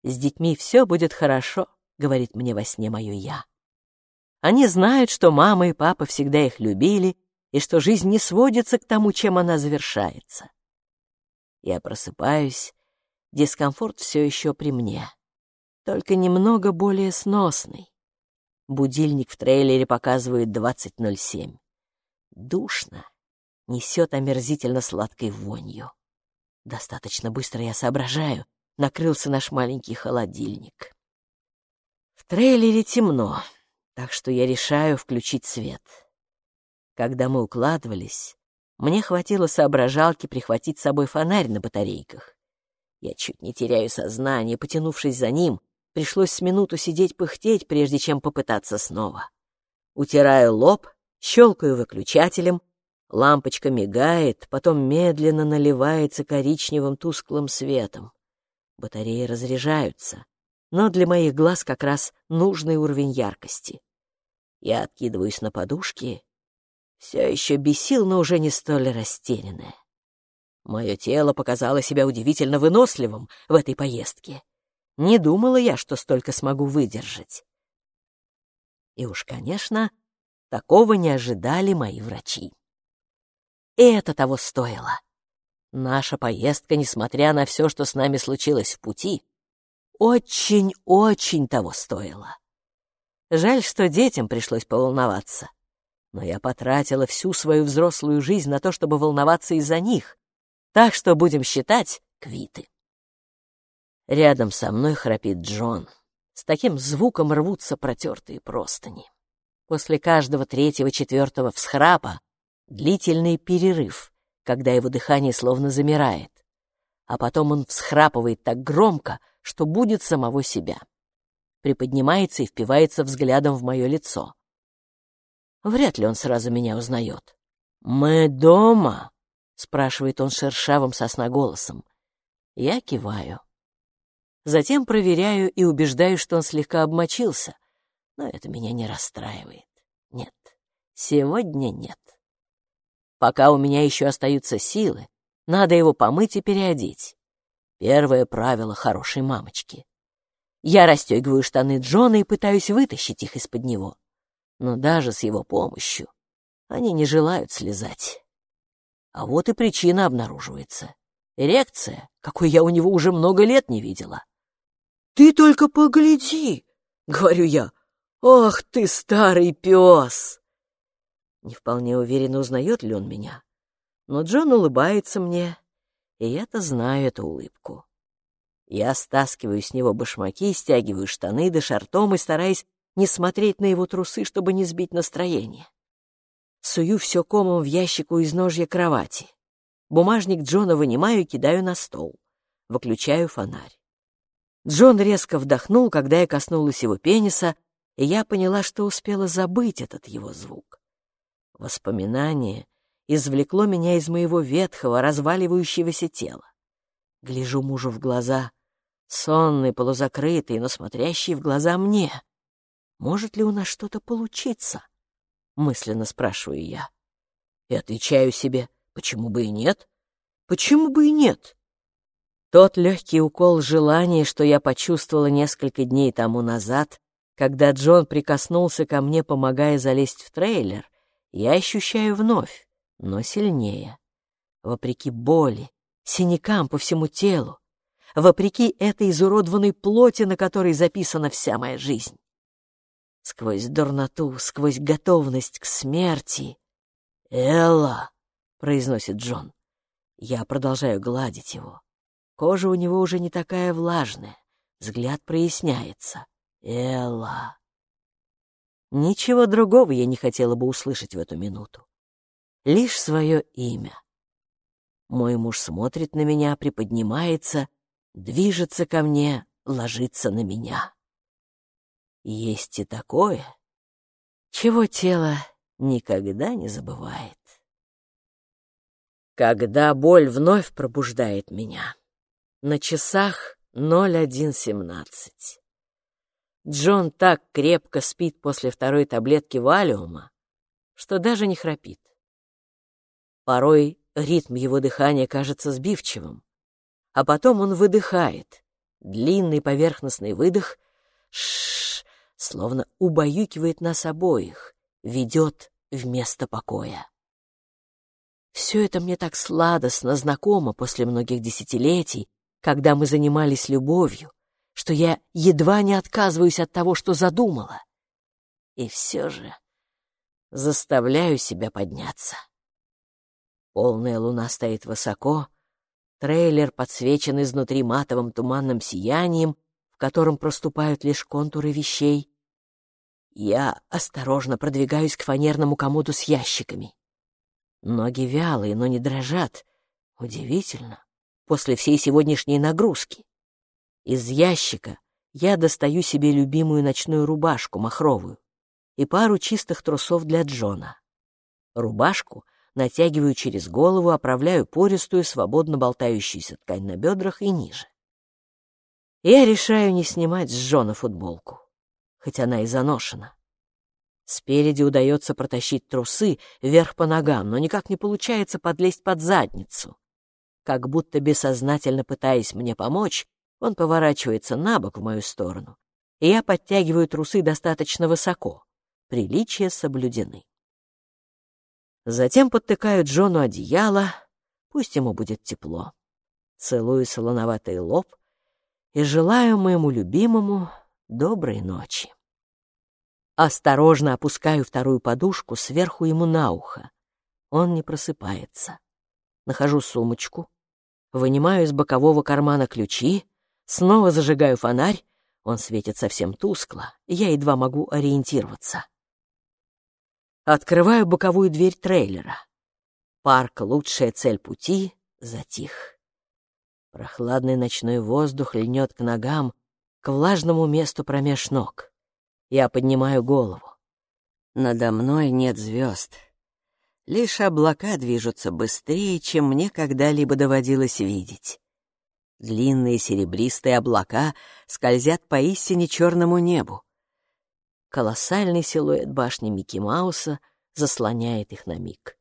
С детьми все будет хорошо, говорит мне во сне мое «я». Они знают, что мама и папа всегда их любили, и что жизнь не сводится к тому, чем она завершается. Я просыпаюсь, дискомфорт все еще при мне, только немного более сносный. Будильник в трейлере показывает 20.07. Душно, несет омерзительно сладкой вонью. Достаточно быстро я соображаю, накрылся наш маленький холодильник. В трейлере темно, так что я решаю включить свет. Когда мы укладывались, мне хватило соображалки прихватить с собой фонарь на батарейках. Я чуть не теряю сознание, потянувшись за ним, пришлось с минуту сидеть пыхтеть, прежде чем попытаться снова. Утираю лоб, щелкаю выключателем, лампочка мигает, потом медленно наливается коричневым тусклым светом. Батареи разряжаются, но для моих глаз как раз нужный уровень яркости. Я откидываюсь на подушки, все еще бесил, но уже не столь растерянное. Мое тело показало себя удивительно выносливым в этой поездке. Не думала я, что столько смогу выдержать. И уж, конечно, такого не ожидали мои врачи. И это того стоило. Наша поездка, несмотря на все, что с нами случилось в пути, очень-очень того стоила. Жаль, что детям пришлось поволноваться. Но я потратила всю свою взрослую жизнь на то, чтобы волноваться из-за них. Так что будем считать квиты. Рядом со мной храпит Джон. С таким звуком рвутся протертые простыни. После каждого третьего-четвертого всхрапа длительный перерыв, когда его дыхание словно замирает, а потом он всхрапывает так громко, что будет самого себя. Приподнимается и впивается взглядом в мое лицо. Вряд ли он сразу меня узнает. «Мы дома?» — спрашивает он шершавым сосноголосом. Я киваю. Затем проверяю и убеждаю, что он слегка обмочился, но это меня не расстраивает. Нет, сегодня нет. Пока у меня еще остаются силы, надо его помыть и переодеть. Первое правило хорошей мамочки. Я расстегиваю штаны Джона и пытаюсь вытащить их из-под него. Но даже с его помощью они не желают слезать. А вот и причина обнаруживается. Эрекция, какой я у него уже много лет не видела. «Ты только погляди!» — говорю я. «Ох ты, старый пес!» Не вполне уверенно узнает ли он меня, но Джон улыбается мне, и я-то знаю эту улыбку. Я стаскиваю с него башмаки, стягиваю штаны до шартом и стараясь не смотреть на его трусы, чтобы не сбить настроение. Сую все комом в ящик у изножья кровати. Бумажник Джона вынимаю и кидаю на стол. Выключаю фонарь. Джон резко вдохнул, когда я коснулась его пениса, и я поняла, что успела забыть этот его звук. Воспоминание извлекло меня из моего ветхого, разваливающегося тела. Гляжу мужу в глаза, сонный, полузакрытый, но смотрящий в глаза мне. Может ли у нас что-то получиться? Мысленно спрашиваю я. И отвечаю себе, почему бы и нет? Почему бы и нет? Тот легкий укол желания, что я почувствовала несколько дней тому назад, когда Джон прикоснулся ко мне, помогая залезть в трейлер, я ощущаю вновь, но сильнее. Вопреки боли, синякам по всему телу, вопреки этой изуродованной плоти, на которой записана вся моя жизнь. Сквозь дурноту, сквозь готовность к смерти. «Элла!» — произносит Джон. Я продолжаю гладить его. Кожа у него уже не такая влажная, взгляд проясняется. Элла. Ничего другого я не хотела бы услышать в эту минуту. Лишь свое имя. Мой муж смотрит на меня, приподнимается, движется ко мне, ложится на меня. Есть и такое, чего тело никогда не забывает. Когда боль вновь пробуждает меня. На часах 01.17. Джон так крепко спит после второй таблетки валиума, что даже не храпит. Порой ритм его дыхания кажется сбивчивым, а потом он выдыхает. Длинный поверхностный выдох ш словно убаюкивает нас обоих, ведет вместо покоя. Все это мне так сладостно знакомо после многих десятилетий, когда мы занимались любовью, что я едва не отказываюсь от того, что задумала. И все же заставляю себя подняться. Полная луна стоит высоко, трейлер подсвечен изнутри матовым туманным сиянием, в котором проступают лишь контуры вещей. Я осторожно продвигаюсь к фанерному комоду с ящиками. Ноги вялые, но не дрожат. Удивительно после всей сегодняшней нагрузки. Из ящика я достаю себе любимую ночную рубашку махровую и пару чистых трусов для Джона. Рубашку натягиваю через голову, оправляю пористую, свободно болтающуюся ткань на бедрах и ниже. Я решаю не снимать с Джона футболку, хоть она и заношена. Спереди удается протащить трусы вверх по ногам, но никак не получается подлезть под задницу. Как будто бессознательно пытаясь мне помочь, он поворачивается на бок в мою сторону, и я подтягиваю трусы достаточно высоко. Приличия соблюдены. Затем подтыкаю Джону одеяло, пусть ему будет тепло. Целую солоноватый лоб и желаю моему любимому доброй ночи. Осторожно опускаю вторую подушку сверху ему на ухо. Он не просыпается. Нахожу сумочку, вынимаю из бокового кармана ключи, снова зажигаю фонарь, он светит совсем тускло, я едва могу ориентироваться. Открываю боковую дверь трейлера. Парк — лучшая цель пути, затих. Прохладный ночной воздух льнет к ногам, к влажному месту промеж ног. Я поднимаю голову. Надо мной нет звезд. Лишь облака движутся быстрее, чем мне когда-либо доводилось видеть. Длинные серебристые облака скользят по истине черному небу. Колоссальный силуэт башни Микки Мауса заслоняет их на миг.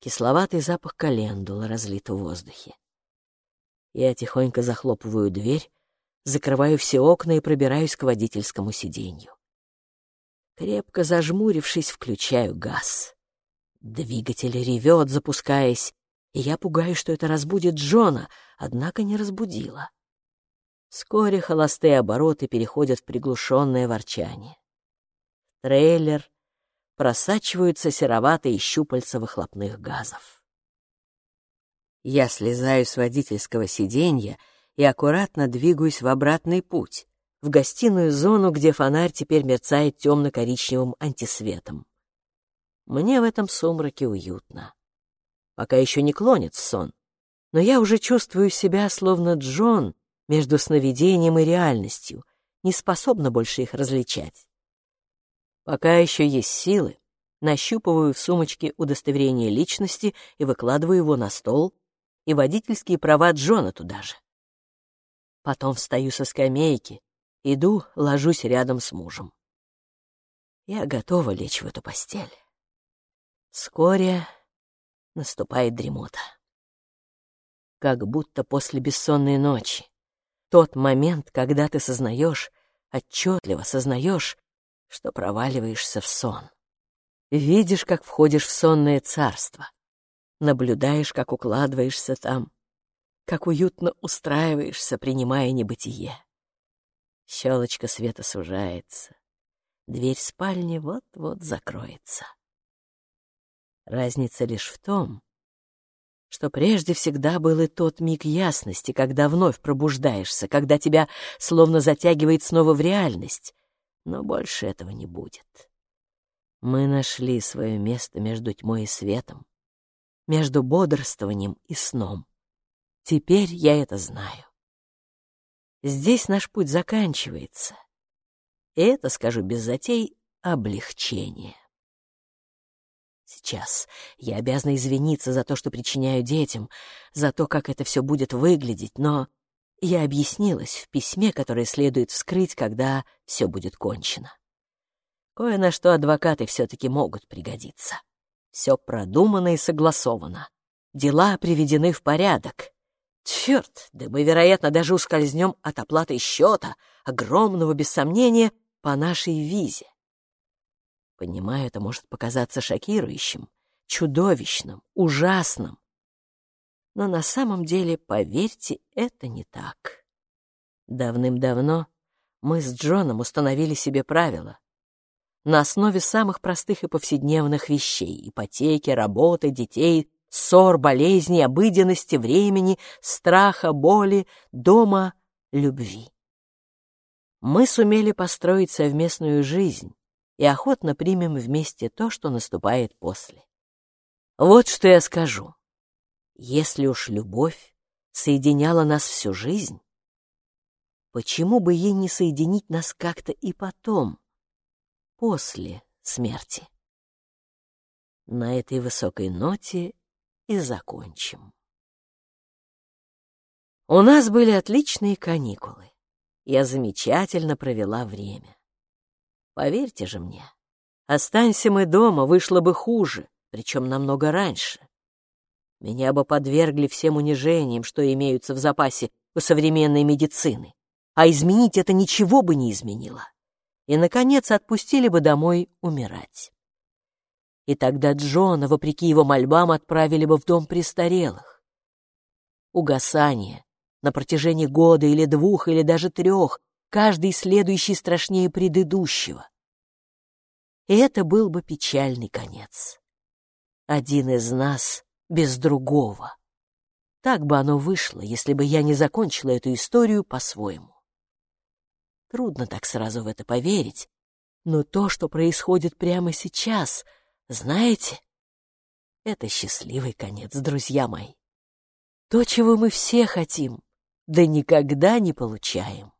Кисловатый запах календулы разлит в воздухе. Я тихонько захлопываю дверь, закрываю все окна и пробираюсь к водительскому сиденью. Крепко зажмурившись, включаю газ. Двигатель ревет, запускаясь, и я пугаюсь, что это разбудит Джона, однако не разбудила. Вскоре холостые обороты переходят в приглушенное ворчание. Трейлер просачиваются сероватые щупальца выхлопных газов. Я слезаю с водительского сиденья и аккуратно двигаюсь в обратный путь, в гостиную зону, где фонарь теперь мерцает темно-коричневым антисветом. Мне в этом сумраке уютно. Пока еще не клонит сон, но я уже чувствую себя словно Джон между сновидением и реальностью, не способна больше их различать. Пока еще есть силы, нащупываю в сумочке удостоверение личности и выкладываю его на стол, и водительские права Джона туда же. Потом встаю со скамейки, иду, ложусь рядом с мужем. Я готова лечь в эту постель. Вскоре наступает дремота. Как будто после бессонной ночи. Тот момент, когда ты сознаешь, отчетливо сознаешь, что проваливаешься в сон. Видишь, как входишь в сонное царство. Наблюдаешь, как укладываешься там, как уютно устраиваешься, принимая небытие. Щелочка света сужается. Дверь спальни вот-вот закроется. Разница лишь в том, что прежде всегда был и тот миг ясности, когда вновь пробуждаешься, когда тебя словно затягивает снова в реальность. Но больше этого не будет. Мы нашли свое место между тьмой и светом, между бодрствованием и сном. Теперь я это знаю. Здесь наш путь заканчивается. И это, скажу без затей, облегчение. Сейчас я обязана извиниться за то, что причиняю детям, за то, как это все будет выглядеть, но я объяснилась в письме, которое следует вскрыть, когда все будет кончено. Кое на что адвокаты все-таки могут пригодиться. Все продумано и согласовано. Дела приведены в порядок. Черт, да мы, вероятно, даже ускользнем от оплаты счета, огромного, без сомнения, по нашей визе. Понимаю, это может показаться шокирующим, чудовищным, ужасным. Но на самом деле, поверьте, это не так. Давным-давно мы с Джоном установили себе правила. На основе самых простых и повседневных вещей — ипотеки, работы, детей, ссор, болезней, обыденности, времени, страха, боли, дома, любви. Мы сумели построить совместную жизнь, и охотно примем вместе то, что наступает после. Вот что я скажу. Если уж любовь соединяла нас всю жизнь, почему бы ей не соединить нас как-то и потом, после смерти? На этой высокой ноте и закончим. У нас были отличные каникулы. Я замечательно провела время. Поверьте же мне, останься мы дома, вышло бы хуже, причем намного раньше. Меня бы подвергли всем унижениям, что имеются в запасе у современной медицины, а изменить это ничего бы не изменило. И, наконец, отпустили бы домой умирать. И тогда Джона, вопреки его мольбам, отправили бы в дом престарелых. Угасание на протяжении года или двух, или даже трех каждый следующий страшнее предыдущего. И это был бы печальный конец. Один из нас без другого. Так бы оно вышло, если бы я не закончила эту историю по-своему. Трудно так сразу в это поверить, но то, что происходит прямо сейчас, знаете, это счастливый конец, друзья мои. То, чего мы все хотим, да никогда не получаем.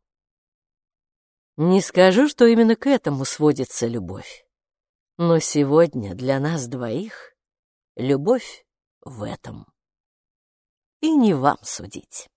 Не скажу, что именно к этому сводится любовь. Но сегодня для нас двоих любовь в этом. И не вам судить.